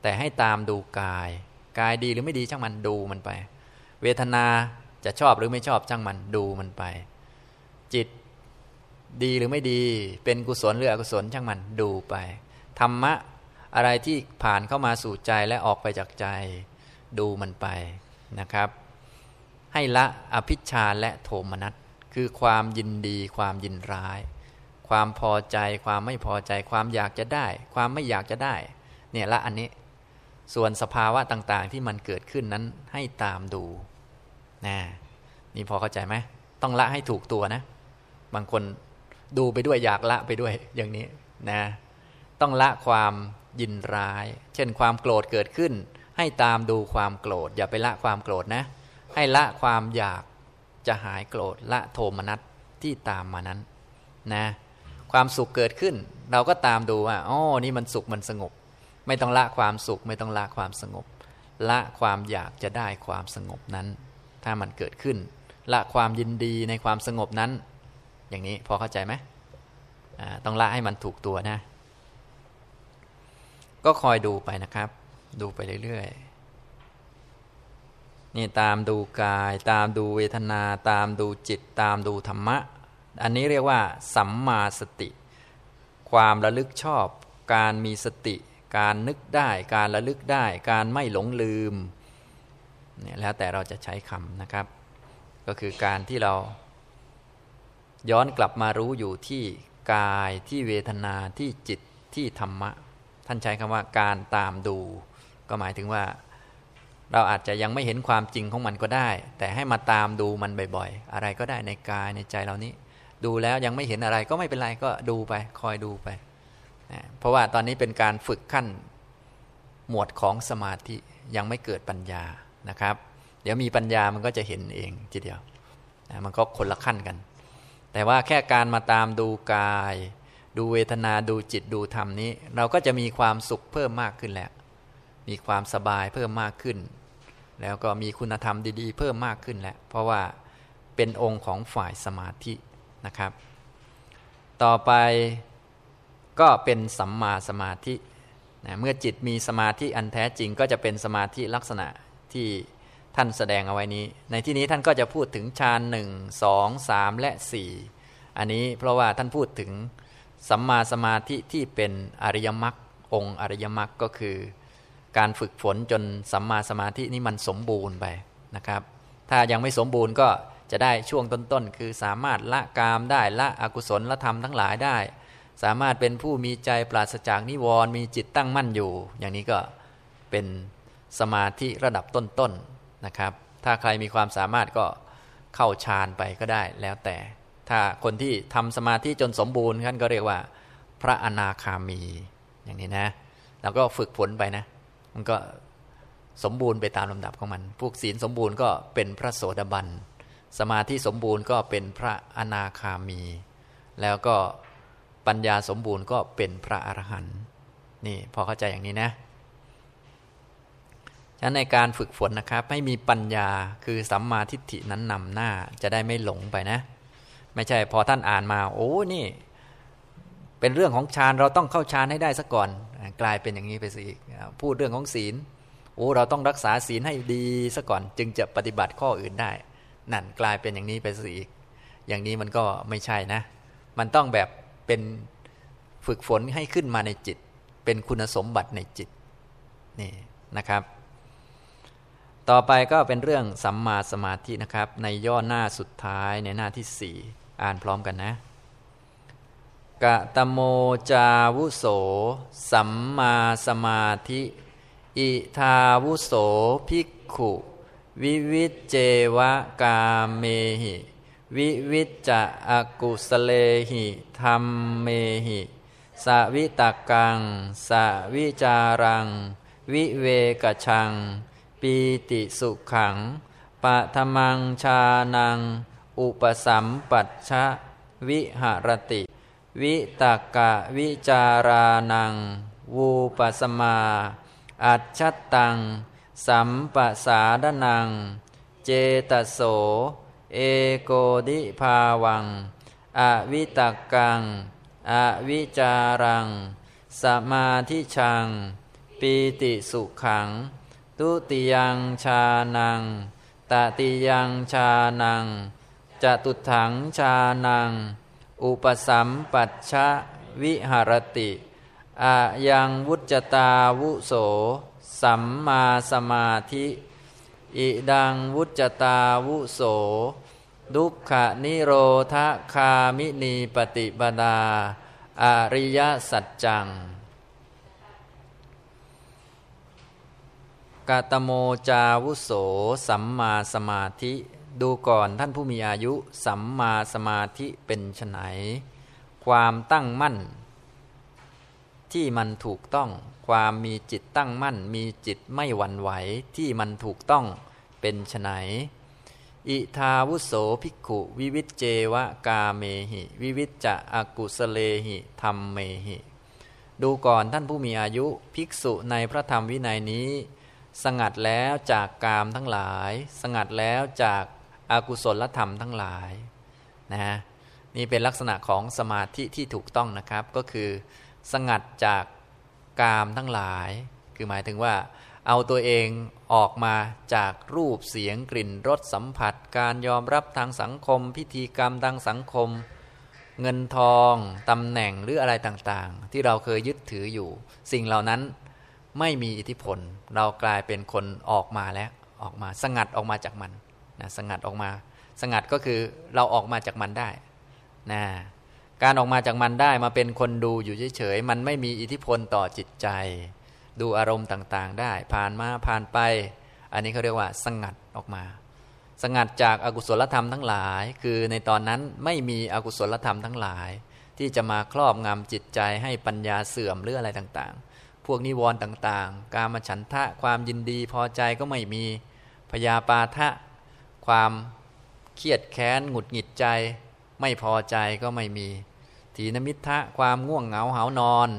A: แต่ให้ตามดูกาย กายดีหรือไม่ดีช่างมันดูมันไป เวทนาจะชอบหรือไม่ชอบช่างมันดูมันไป จิตดีหรือไม่ดี เป็นกุศลหรืออกุศลช่างมันดูไป ธรรมะอะไรที่ผ่านเข้ามาสู่ใจและออกไปจากใจ ดูมันไปนะครับ ให้ละอภิชาและโทมนัสคือความยินดีความยินร้าย ความพอใจ ความไม่พอใจ ความอยากจะได้ ความไม่อยากจะได้ เนี่ยละอันนี้ ส่วนสภาวะต่างๆ ที่มันเกิดขึ้นนั้นให้ตามดูนะนี่พอเข้าใจไหมต้องละให้ถูกตัวนะ บางคนดูไปด้วยอยากละไปด้วยอย่างนี้นะต้องละความยินร้าย เช่นความโกรธเกิดขึ้น ให้ตามดูความโกรธ อย่าไปละความโกรธนะ ให้ละความอยากจะหายโกรธละโทมนัสที่ตามมานั้นนะ ความสุขเกิดขึ้น เราก็ตามดูว่าอ๋อนี่มันสุขมันสงบ ไม่ต้องละความสุข ไม่ต้องละความสงบ ละความอยากจะได้ความสงบนั้น ถ้ามันเกิดขึ้น ละความยินดีในความสงบนั้น อย่างนี้พอเข้าใจไหมต้องละให้มันถูกตัวนะ ก็คอยดูไปนะครับ ดูไปเรื่อยๆนี่ตามดูกาย ตามดูเวทนา ตามดูจิต ตามดูธรรมะ อันนี้เรียกว่า สัมมาสติ ความระลึกชอบ การมีสติ การนึกได้ การระลึกได้ การไม่หลงลืมเนี่ยแล้วแต่เราจะใช้คำนะครับ ก็คือการที่เรา ย้อนกลับมารู้อยู่ที่กายที่เวทนาที่จิตที่ธรรมะ ท่านใช้คำว่าการตามดู ก็หมายถึงว่า เราอาจจะยังไม่เห็นความจริงของมันก็ได้ แต่ให้มาตามดูมันบ่อยๆ อะไรก็ได้ในกายในใจเรานี้ ดูแล้วยังไม่เห็นอะไรก็ไม่เป็นไรก็ดูไปคอยดูไปนะเพราะว่าตอนนี้เป็นการฝึกขั้นหมวดของสมาธิยังไม่เกิดปัญญานะครับ เดี๋ยวมีปัญญามันก็จะเห็นเองทีเดียวนะมันก็คนละขั้นกัน แต่ว่าแค่การมาตามดูกาย ดูเวทนาดูจิตดูธรรมนี้ เราก็จะมีความสุขเพิ่มมากขึ้นแล้ว มีความสบายเพิ่มมากขึ้น แล้วก็มีคุณธรรมดีๆ เพิ่มมากขึ้นแล้ว เพราะว่าเป็นองค์ของฝ่ายสมาธิ นะครับ ต่อไปก็เป็นสัมมาสมาธินะเมื่อจิตมีสมาธิอันแท้จริงก็จะเป็นสมาธิลักษณะที่ท่านแสดงเอาไว้นี้ ในที่นี้ท่านก็จะพูดถึงฌานหนึ่งสองสามและสี่อันนี้เพราะว่าท่านพูดถึงสัมมาสมาธิที่เป็นอริยมรรคองค์อริยมรรคก็คือ การฝึกฝนจนสัมมาสมาธินี้มันสมบูรณ์ไปนะครับ ถ้ายังไม่สมบูรณ์ก็ จะได้ช่วงต้นๆ คือสามารถละกามได้ละอกุศลละธรรมทั้งหลายได้ สามารถเป็นผู้มีใจปราศจากนิวรณ์มีจิตตั้งมั่นอยู่ อย่างนี้ก็เป็นสมาธิระดับต้นๆนนะครับ ถ้าใครมีความสามารถก็เข้าฌานไปก็ได้แล้วแต่ ถ้าคนที่ทำสมาธิจนสมบูรณ์ท่านก็เรียกว่า พระอนาคามี อย่างนี้นะแล้วก็ฝึกฝนไปนะ มันก็สมบูรณ์ไปตามลำดับของมัน พวกศีลสมบูรณ์ก็เป็นพระโสดาบัน สมาธิสมบูรณ์ก็เป็นพระอนาคามี แล้วก็ปัญญาสมบูรณ์ก็เป็นพระอรหันต์นี่พอเข้าใจอย่างนี้นะฉะนั้นในการฝึกฝนนะครับให้มีปัญญาคือสัมมาทิฏฐินั้นนำหน้าจะได้ไม่หลงไปนะ ไม่ใช่พอท่านอ่านมา โอ้นี่ เป็นเรื่องของฌานเราต้องเข้าฌานให้ได้ซะก่อน กลายเป็นอย่างนี้ไปสิพูดเรื่องของศีลโอ้เราต้องรักษาศีลให้ดีซะก่อน จึงจะปฏิบัติข้ออื่นได้ นั่นกลายเป็นอย่างนี้ไปสิอีกอย่างนี้มันก็ไม่ใช่นะ มันต้องแบบเป็นฝึกฝนให้ขึ้นมาในจิต เป็นคุณสมบัติในจิตนี่นะครับ ต่อไปก็เป็นเรื่องสัมมาสมาธินะครับ ในย่อหน้าสุดท้ายในหน้าที่สี่อ่านพร้อมกันนะกะตโมจาวุโส สัมมาสมาธิ อิทาวุโสภิกขุ วิวิจเจวะกาเมหิ วิวิจจะอากุสเลหิธรรมเมหิสวิตกังสวิจารัง วิเวกชัง ปีติสุขังปะธมังชานัง อุปสัมปัชชะวิหรติ วิตกะวิจารานัง วูปสมา อัจฉตัง สัมปสาดนัง เจตโส เอโกดิภาวัง อวิตกัง อวิจารัง สมาธิชัง ปีติสุขัง ตุติยังชานัง ตติยังชานัง จตุถังชานัง อุปสัมปัชชะวิหารติอายังวุจตาวุโส สัมมาสมาธิ อิดังวุจตาวุโส ดุขะนิโรธคามินีปฏิปดาอริยสัจจัง กาตโมจาวุโส สัมมาสมาธิ ดูก่อนท่านผู้มีอายุ สัมมาสมาธิเป็นไฉนความตั้งมั่น ที่มันถูกต้อง ความมีจิตตั้งมั่น มีจิตไม่หวั่นไหวที่มันถูกต้องเป็นไฉนอิทาวุโสภิกขุวิวิจเจวะกาเมหิ วิวิจจะอากุสเลหิธรรมเมหิ ดูก่อนท่านผู้มีอายุภิกษุในพระธรรมวินัยนี้ สงัดแล้วจากกามทั้งหลาย สงัดแล้วจากอากุศลธรรมทั้งหลายนะนี่เป็นลักษณะของสมาธิที่ถูกต้องนะครับก็คือ สงัดจาก กามทั้งหลาย คือหมายถึงว่า เอาตัวเองออกมาจากรูปเสียงกลิ่นรสสัมผัส การยอมรับทางสังคม พิธีกรรมทางสังคม เงินทองตำแหน่งหรืออะไรต่างๆ ที่เราเคยยึดถืออยู่ สิ่งเหล่านั้นไม่มีอิทธิพล เรากลายเป็นคนออกมาแล้วออกมาสงัดออกมาจากมันนะสงัดออกมา สงัดก็คือเราออกมาจากมันได้นะ การออกมาจากมันได้มาเป็นคนดูอยู่เฉยๆมันไม่มีอิทธิพลต่อจิตใจ ดูอารมณ์ต่างๆ ได้ ผ่านมาผ่านไป อันนี้เขาเรียกว่าสงัดออกมา สงัดจากอากุศลธรรมทั้งหลาย คือในตอนนั้นไม่มีอกุศลธรรมทั้งหลาย ที่จะมาครอบงำจิตใจให้ปัญญาเสื่อมหรืออะไรต่างๆ พวกนิวรณ์ต่างๆ การมาฉันทะความยินดีพอใจก็ไม่มีพยาปาทะความเครียดแค้นหงุดหงิดใจ ไม่พอใจก็ไม่มี ถีนมิทะความง่วงเหงาหานอน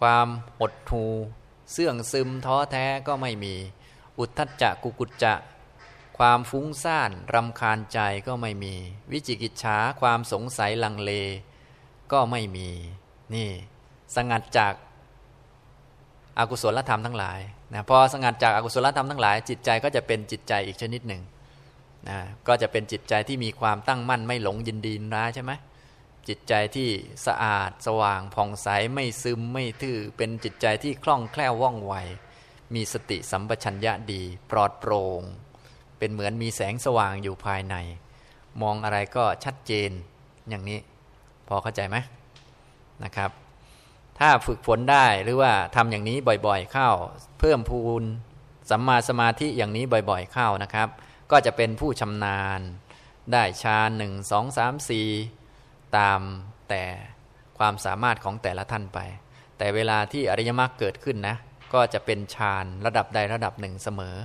A: ความหดหูเสื่องซึมท้อแท้ก็ไม่มี อุทธัจจะกุกุจจะความฟุ้งซ่านรำคาญใจก็ไม่มี วิจิกิจฉาความสงสัยลังเล ก็ไม่มี นี่ สงัดจากอากุศลธรรมทั้งหลายนะพอสงัดจากอากุศลธรรมทั้งหลาย จิตใจก็จะเป็นจิตใจอีกชนิดหนึ่งนะก็จะเป็นจิตใจที่มีความตั้งมั่นไม่หลงยินดีร้ายใช่ไหม จิตใจที่สะอาดสว่างผ่องใสไม่ซึมไม่ทื่อเป็นจิตใจที่คล่องแคล่วว่องไว มีสติสัมปชัญญะดีปลอดโปรง่งเป็นเหมือนมีแสงสว่างอยู่ภายใน มองอะไรก็ชัดเจนอย่างนี้ พอเข้าใจไหมนะครับ ถ้าฝึกฝนได้หรือว่าทำอย่างนี้บ่อยๆเข้า เพิ่มพูนสัมมาสมาธิอย่างนี้บ่อยๆเข้านะครับ ก็จะเป็นผู้ชำนาญ ได้ฌานหนึ่งสองสามสี่ ตามแต่ความสามารถของแต่ละท่านไป แต่เวลาที่อริยมรรคเกิดขึ้นนะ ก็จะเป็นฌานระดับใดระดับหนึ่งเสมอ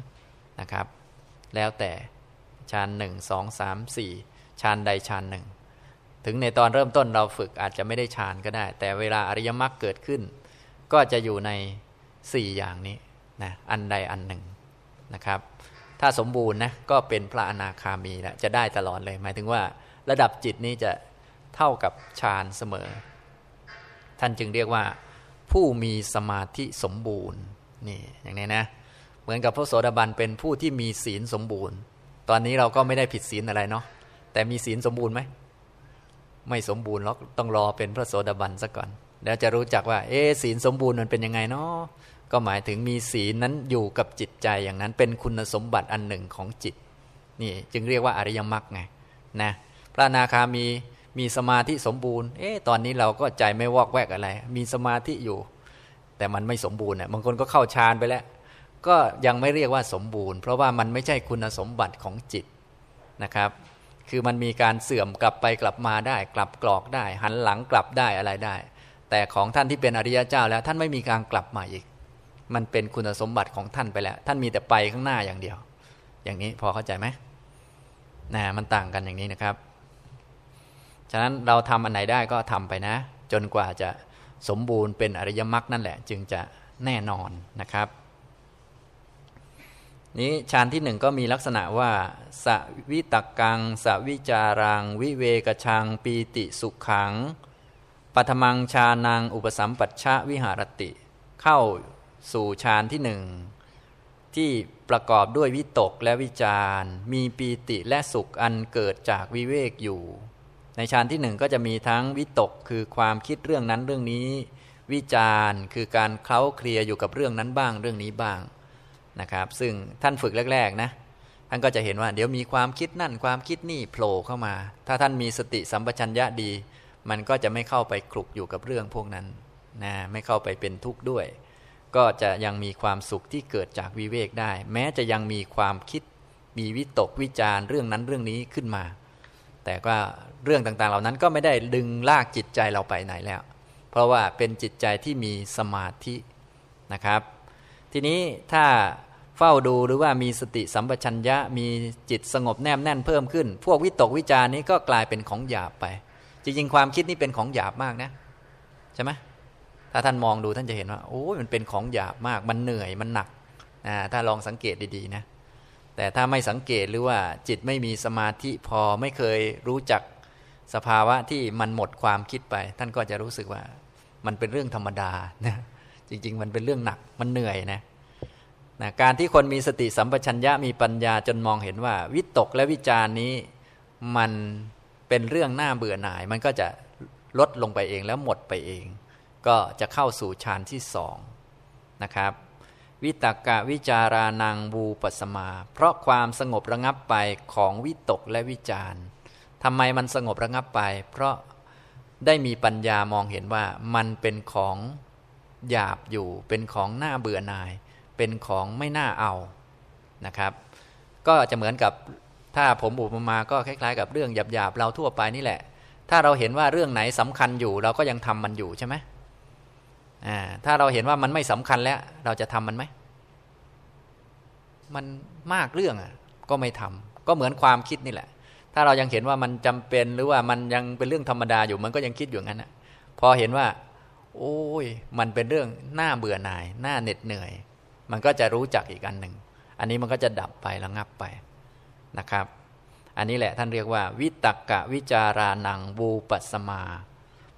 A: นะครับ แล้วแต่ฌานหนึ่งสองสามสี่ฌานใดฌานหนึ่งถึงในตอนเริ่มต้นเราฝึกอาจจะไม่ได้ฌานก็ได้ แต่เวลาอริยมรรคเกิดขึ้น ก็จะอยู่ในสี่อย่างนี้นะอันใดอันหนึ่งนะครับ ถ้าสมบูรณ์นะก็เป็นพระอนาคามีแล้วจะได้ตลอดเลย หมายถึงว่าระดับจิตนี้จะ เท่ากับฌานเสมอ ท่านจึงเรียกว่า ผู้มีสมาธิสมบูรณ์นี่อย่างนี้นะ เหมือนกับพระโสดาบันเป็นผู้ที่มีศีลสมบูรณ์ ตอนนี้เราก็ไม่ได้ผิดศีลอะไรเนาะแต่มีศีลสมบูรณ์ไหมไม่สมบูรณ์หรอกต้องรอเป็นพระโสดาบันซะก่อน แล้วจะรู้จักว่า เอศีลสมบูรณ์มันเป็นยังไงเนาะก็หมายถึงมีศีลนั้นอยู่กับจิตใจอย่างนั้นเป็นคุณสมบัติอันหนึ่งของจิต นี่จึงเรียกว่าอริยมรรคไงนะพระนาคามี มีสมาธิสมบูรณ์ เอ๊ะตอนนี้เราก็ใจไม่วอกแวกอะไร มีสมาธิอยู่ แต่มันไม่สมบูรณ์เนี่ยบางคนก็เข้าฌานไปแล้ว ก็ยังไม่เรียกว่าสมบูรณ์ เพราะว่ามันไม่ใช่คุณสมบัติของจิตนะครับ คือมันมีการเสื่อมกลับไปกลับมาได้ กลับกรอกได้ หันหลังกลับได้อะไรได้ แต่ของท่านที่เป็นอริยเจ้าแล้วท่านไม่มีการกลับมาอีก มันเป็นคุณสมบัติของท่านไปแล้ว ท่านมีแต่ไปข้างหน้าอย่างเดียว อย่างนี้พอเข้าใจไหมนะมันต่างกันอย่างนี้นะครับ ฉะนั้นเราทำอันไหนได้ก็ทำไปนะ จนกว่าจะสมบูรณ์เป็นอริยมรรคนั่นแหละ จึงจะแน่นอนนะครับ นี้ฌานที่หนึ่งก็มีลักษณะว่าสวิตกังสวิจารัง วิเวกชัง ปีติสุขขังปัทมังชานังอุปสัมปัชชะวิหารติ เข้าสู่ฌานที่หนึ่งที่ประกอบด้วยวิตกและวิจารมีปีติและสุขอันเกิดจากวิเวกอยู่ ในฌานที่หนึ่งก็จะมีทั้งวิตกคือความคิดเรื่องนั้นเรื่องนี้ วิจารคือการเคล้าเคลียอยู่กับเรื่องนั้นบ้างเรื่องนี้บ้างนะครับ ซึ่งท่านฝึกแรกๆนะท่านก็จะเห็นว่า เดี๋ยวมีความคิดนั่นความคิดนี่โผล่เข้ามา ถ้าท่านมีสติสัมปชัญญะดี มันก็จะไม่เข้าไปคลุกอยู่กับเรื่องพวกนั้นนะไม่เข้าไปเป็นทุกข์ด้วย ก็จะยังมีความสุขที่เกิดจากวิเวกได้ แม้จะยังมีความคิดมีวิตกวิจารเรื่องนั้นเรื่องนี้ขึ้นมา แต่ก็ เรื่องต่างๆ เหล่านั้นก็ไม่ได้ดึงลากจิตใจเราไปไหนแล้ว เพราะว่าเป็นจิตใจที่มีสมาธินะครับ ทีนี้ถ้าเฝ้าดูหรือว่ามีสติสัมปชัญญะมีจิตสงบแนบแน่นเพิ่มขึ้น พวกวิตกวิจารนี้ก็กลายเป็นของหยาบไป จริงๆ ความคิดนี่เป็นของหยาบมากนะใช่ไหมถ้าท่านมองดูท่านจะเห็นว่าโอ้มันเป็นของหยาบมากมันเหนื่อยมันหนักนะถ้าลองสังเกตดีๆนะแต่ถ้าไม่สังเกตหรือว่าจิตไม่มีสมาธิพอไม่เคยรู้จัก สภาวะที่มันหมดความคิดไป ท่านก็จะรู้สึกว่า มันเป็นเรื่องธรรมดานะจริง ๆ มันเป็นเรื่องหนักมันเหนื่อยนะนะการที่คนมีสติสัมปชัญญะมีปัญญาจนมองเห็นว่า วิตกและวิจารณ์นี้มันเป็นเรื่องน่าเบื่อหน่าย มันก็จะลดลงไปเองแล้วหมดไปเอง ก็จะเข้าสู่ฌานที่สองนะครับ วิตกะวิจารานังบูปสมา เพราะความสงบระงับไปของวิตกและวิจาร ทำไมมันสงบระงับไป เพราะได้มีปัญญามองเห็นว่ามันเป็นของหยาบอยู่ เป็นของน่าเบื่อหน่าย เป็นของไม่น่าเอานะครับ ก็จะเหมือนกับถ้าผมอุปมาก็คล้ายๆ กับเรื่องหยาบๆเราทั่วไปนี่แหละ ถ้าเราเห็นว่าเรื่องไหนสำคัญอยู่ เราก็ยังทำมันอยู่ใช่ไหมอ่าถ้าเราเห็นว่ามันไม่สำคัญแล้ว เราจะทำมันไหมมันมากเรื่องอะ ก็ไม่ทำก็เหมือนความคิดนี่แหละ ถ้าเรายังเห็นว่ามันจำเป็นหรือว่ามันยังเป็นเรื่องธรรมดาอยู่มันก็ยังคิดอยู่งั้นอะพอเห็นว่า โอ้ย มันเป็นเรื่องน่าเบื่อหน่ายน่าเหน็ดเหนื่อย มันก็จะรู้จักอีกอันหนึ่งอันนี้มันก็จะดับไประงับไปนะครับ อันนี้แหละท่านเรียกว่า วิตกกะวิจารานังบูปัสมา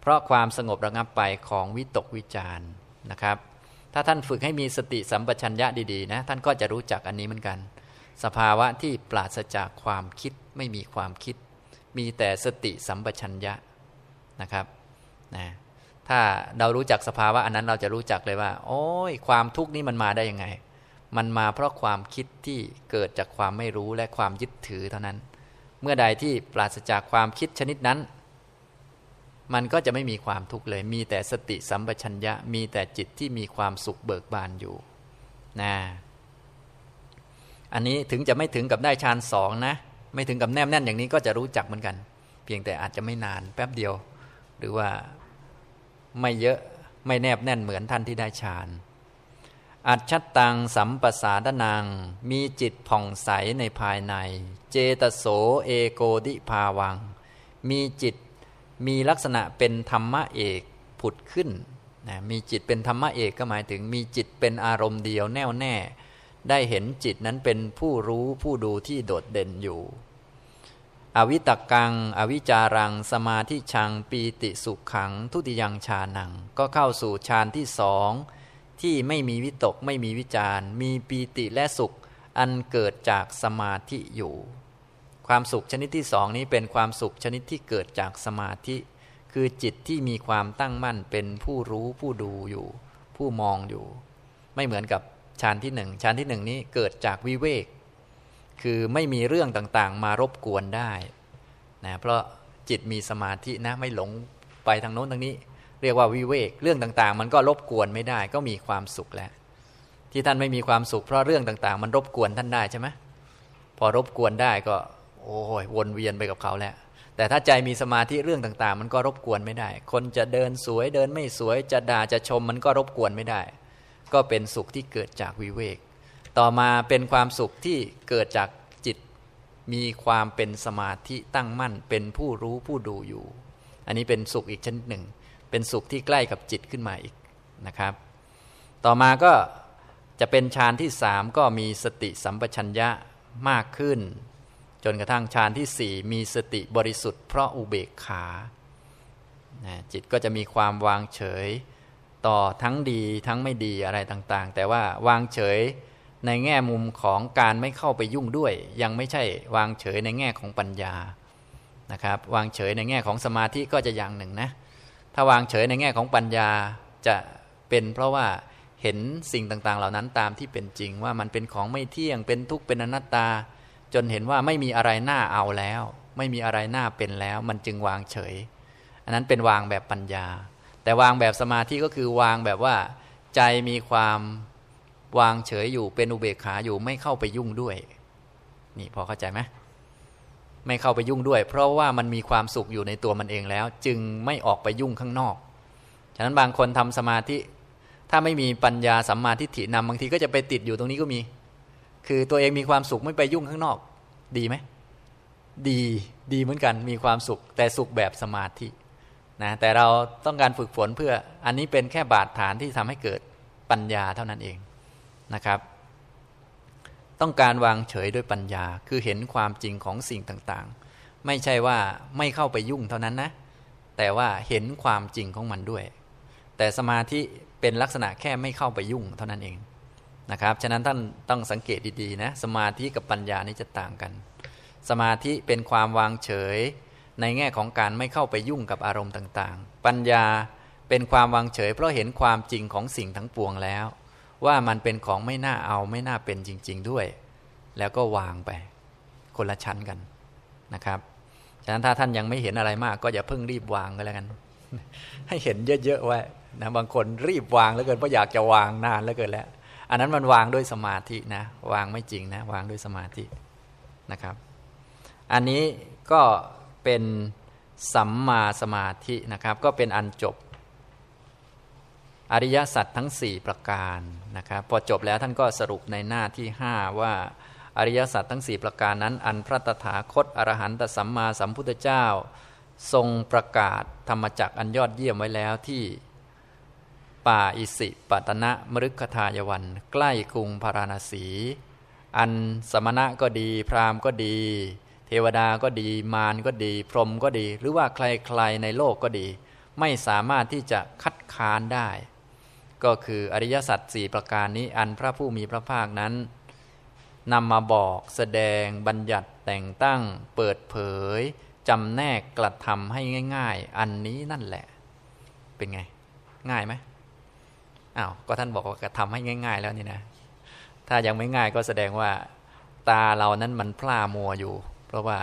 A: เพราะความสงบระงับไปของวิตกวิจารนะครับ ถ้าท่านฝึกให้มีสติสัมปชัญญะดีๆนะท่านก็จะรู้จักอันนี้เหมือนกัน สภาวะที่ปราศจากความคิด ไม่มีความคิด มีแต่สติสัมปชัญญะนะครับนะถ้าเรารู้จักสภาวะอันนั้นเราจะรู้จักเลยว่า โอ้ยความทุกข์นี้มันมาได้ยังไง มันมาเพราะความคิดที่เกิดจากความไม่รู้และความยึดถือเท่านั้น เมื่อใดที่ปราศจากความคิดชนิดนั้น มันก็จะไม่มีความทุกข์เลย มีแต่สติสัมปชัญญะ มีแต่จิตที่มีความสุขเบิกบานอยู่นะอันนี้ถึงจะไม่ถึงกับได้ฌานสองนะ ไม่ถึงกับแนบแน่นอย่างนี้ก็จะรู้จักเหมือนกัน เพียงแต่อาจจะไม่นานแป๊บเดียว หรือว่าไม่เยอะไม่แนบแน่นเหมือนท่านที่ได้ฌานอัจฉตังสัมปสาดนังมีจิตผ่องใสในภายใน เจตโสเอโกดิภาวัง มีจิตมีลักษณะเป็นธรรมะเอกผุดขึ้นนะมีจิตเป็นธรรมะเอกก็หมายถึง มีจิตเป็นอารมณ์เดียวแน่วแน่ ได้เห็นจิตนั้นเป็นผู้รู้ผู้ดูที่โดดเด่นอยู่ อวิตกัง อวิจารัง สมาธิชัง ปีติสุขขัง ทุติยังชานัง ก็เข้าสู่ฌานที่สองที่ไม่มีวิตกไม่มีวิจารมีปีติและสุข อันเกิดจากสมาธิอยู่ ความสุขชนิดที่สองนี้เป็นความสุขชนิดที่เกิดจากสมาธิ คือจิตที่มีความตั้งมั่นเป็นผู้รู้ผู้ดูอยู่ ผู้มองอยู่ ไม่เหมือนกับ ฌานที่หนึ่งฌานที่หนึ่งนี้เกิดจากวิเวก คือไม่มีเรื่องต่างๆ มารบกวนได้นะเพราะจิตมีสมาธินะไม่หลงไปทางโน้นทางนี้ เรียกว่าวิเวก เรื่องต่างๆ มันก็รบกวนไม่ได้ ก็มีความสุขแล้ว ที่ท่านไม่มีความสุขเพราะเรื่องต่างๆ มันรบกวนท่านได้ใช่ไหมพอรบกวนได้ก็ โอ้ยวนเวียนไปกับเขาแล้วแต่ถ้าใจมีสมาธิเรื่องต่างๆ มันก็รบกวนไม่ได้ คนจะเดินสวยเดินไม่สวยจะด่าจะชมมันก็รบกวนไม่ได้ ก็เป็นสุขที่เกิดจากวิเวก ต่อมาเป็นความสุขที่เกิดจากจิต มีความเป็นสมาธิตั้งมั่น เป็นผู้รู้ผู้ดูอยู่ อันนี้เป็นสุขอีกชนิดหนึ่ง เป็นสุขที่ใกล้กับจิตขึ้นมาอีกนะครับ ต่อมาก็จะเป็นฌานที่สามก็มีสติสัมปชัญญะมากขึ้น จนกระทั่งฌานที่สี่มีสติบริสุทธิ์เพราะอุเบกขาจิตก็จะมีความวางเฉย ต่อทั้งดีทั้งไม่ดีอะไรต่างๆ แต่ว่าวางเฉยในแง่มุมของการไม่เข้าไปยุ่งด้วย ยังไม่ใช่วางเฉยในแง่ของปัญญานะครับ วางเฉยในแง่ของสมาธิก็จะอย่างหนึ่งนะ ถ้าวางเฉยในแง่ของปัญญาจะเป็นเพราะว่าเห็นสิ่งต่างๆ เหล่านั้นตามที่เป็นจริงว่ามันเป็นของไม่เที่ยงเป็นทุกข์เป็นอนัตตา จนเห็นว่าไม่มีอะไรน่าเอาแล้ว ไม่มีอะไรน่าเป็นแล้ว มันจึงวางเฉย อันนั้นเป็นวางแบบปัญญา แต่วางแบบสมาธิก็คือวางแบบว่า ใจมีความวางเฉยอยู่เป็นอุเบกขาอยู่ไม่เข้าไปยุ่งด้วย นี่พอเข้าใจไหมไม่เข้าไปยุ่งด้วย เพราะว่ามันมีความสุขอยู่ในตัวมันเองแล้ว จึงไม่ออกไปยุ่งข้างนอก ฉะนั้นบางคนทำสมาธิ ถ้าไม่มีปัญญาสัมมาทิฏฐินำบางทีก็จะไปติดอยู่ตรงนี้ก็มี คือตัวเองมีความสุขไม่ไปยุ่งข้างนอก ดีไหม ดี ดีเหมือนกัน มีความสุข แต่สุขแบบสมาธิ นะแต่เราต้องการฝึกฝนเพื่ออันนี้เป็นแค่บาดฐานที่ทำให้เกิดปัญญาเท่านั้นเองนะครับ ต้องการวางเฉยด้วยปัญญาคือเห็นความจริงของสิ่งต่างๆ ไม่ใช่ว่าไม่เข้าไปยุ่งเท่านั้นนะ แต่ว่าเห็นความจริงของมันด้วย แต่สมาธิเป็นลักษณะแค่ไม่เข้าไปยุ่งเท่านั้นเองนะครับ ฉะนั้นท่านต้องสังเกตดีๆนะ สมาธิกับปัญญานี่จะต่างกัน สมาธิเป็นความวางเฉย ในแง่ของการไม่เข้าไปยุ่งกับอารมณ์ต่างๆ ปัญญาเป็นความวางเฉย เพราะเห็นความจริงของสิ่งทั้งปวงแล้ว ว่ามันเป็นของไม่น่าเอาไม่น่าเป็นจริง ๆด้วย แล้วก็วางไป คนละชั้นกันนะครับฉะนั้นถ้าท่านยังไม่เห็นอะไรมาก ก็อย่าเพิ่งรีบวางก็แล้วกัน ให้เห็นเยอะๆไว้นะบางคนรีบวางแล้วเกินเพราะอยากจะวางนานแล้วเกินแล้ว อันนั้นมันวางด้วยสมาธินะวางไม่จริงนะ วางด้วยสมาธินะครับ อันนี้ก็ เป็นสัมมาสมาธินะครับ ก็เป็นอันจบ อริยสัจทั้ง 4 ประการนะครับ พอจบแล้วท่านก็สรุปในหน้าที่ 5 ว่าอริยสัจทั้ง 4 ประการนั้น อันพระตถาคตอรหันตสัมมาสัมพุทธเจ้า ทรงประกาศธรรมจักอันยอดเยี่ยมไว้แล้วที่ป่าอิสิปตนะมฤคทายวัน ใกล้กรุงพาราณสี อันสมณะก็ดี พราหมณ์ก็ดี เทวดาก็ดี มารก็ดี พรหมก็ดี หรือว่าใครๆในโลกก็ดี ไม่สามารถที่จะคัดค้านได้ ก็คืออริยสัจสี่ประการนี้อันพระผู้มีพระภาคนั้นนำมาบอกแสดงบัญญัติแต่งตั้ง เปิดเผยจำแนกกระทำให้ง่าย ๆ อันนี้นั่นแหละ เป็นไง ง่ายไหมอ้าวก็ท่านบอกว่ากระทำให้ง่าย ๆ แล้วนี่นะ ถ้ายังไม่ง่ายก็แสดงว่า ตาเรานั้นมันพล่ามัวอยู่ เพราะว่า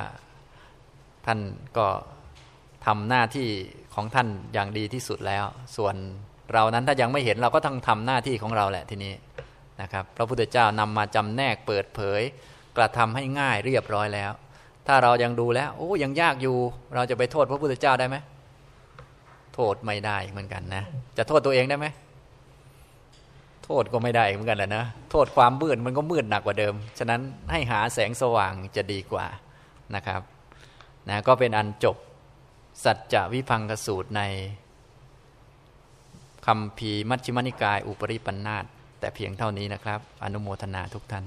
A: ท่านก็ทำหน้าที่ของท่านอย่างดีที่สุดแล้ว ส่วนเรานั้นถ้ายังไม่เห็นเราก็ต้องทำหน้าที่ของเราแหละทีนี้นะครับพระพุทธเจ้านำมาจำแนกเปิดเผย กระทำให้ง่ายเรียบร้อยแล้ว ถ้าเรายังดูแล้ว โอ้ยังยากอยู่ เราจะไปโทษพระพุทธเจ้าได้ไหมโทษไม่ได้เหมือนกันนะ จะโทษตัวเองได้ไหมโทษก็ไม่ได้เหมือนกันแหละนะ โทษความมืดมันก็มืดหนักกว่าเดิม ฉะนั้นให้หาแสงสว่างจะดีกว่า นะครับนะก็เป็นอันจบสัจจะวิพังกสูตรในคำพีมัชฌิมนิกาย อุปริปันธาตแต่เพียงเท่านี้นะครับ อนุโมทนาทุกท่าน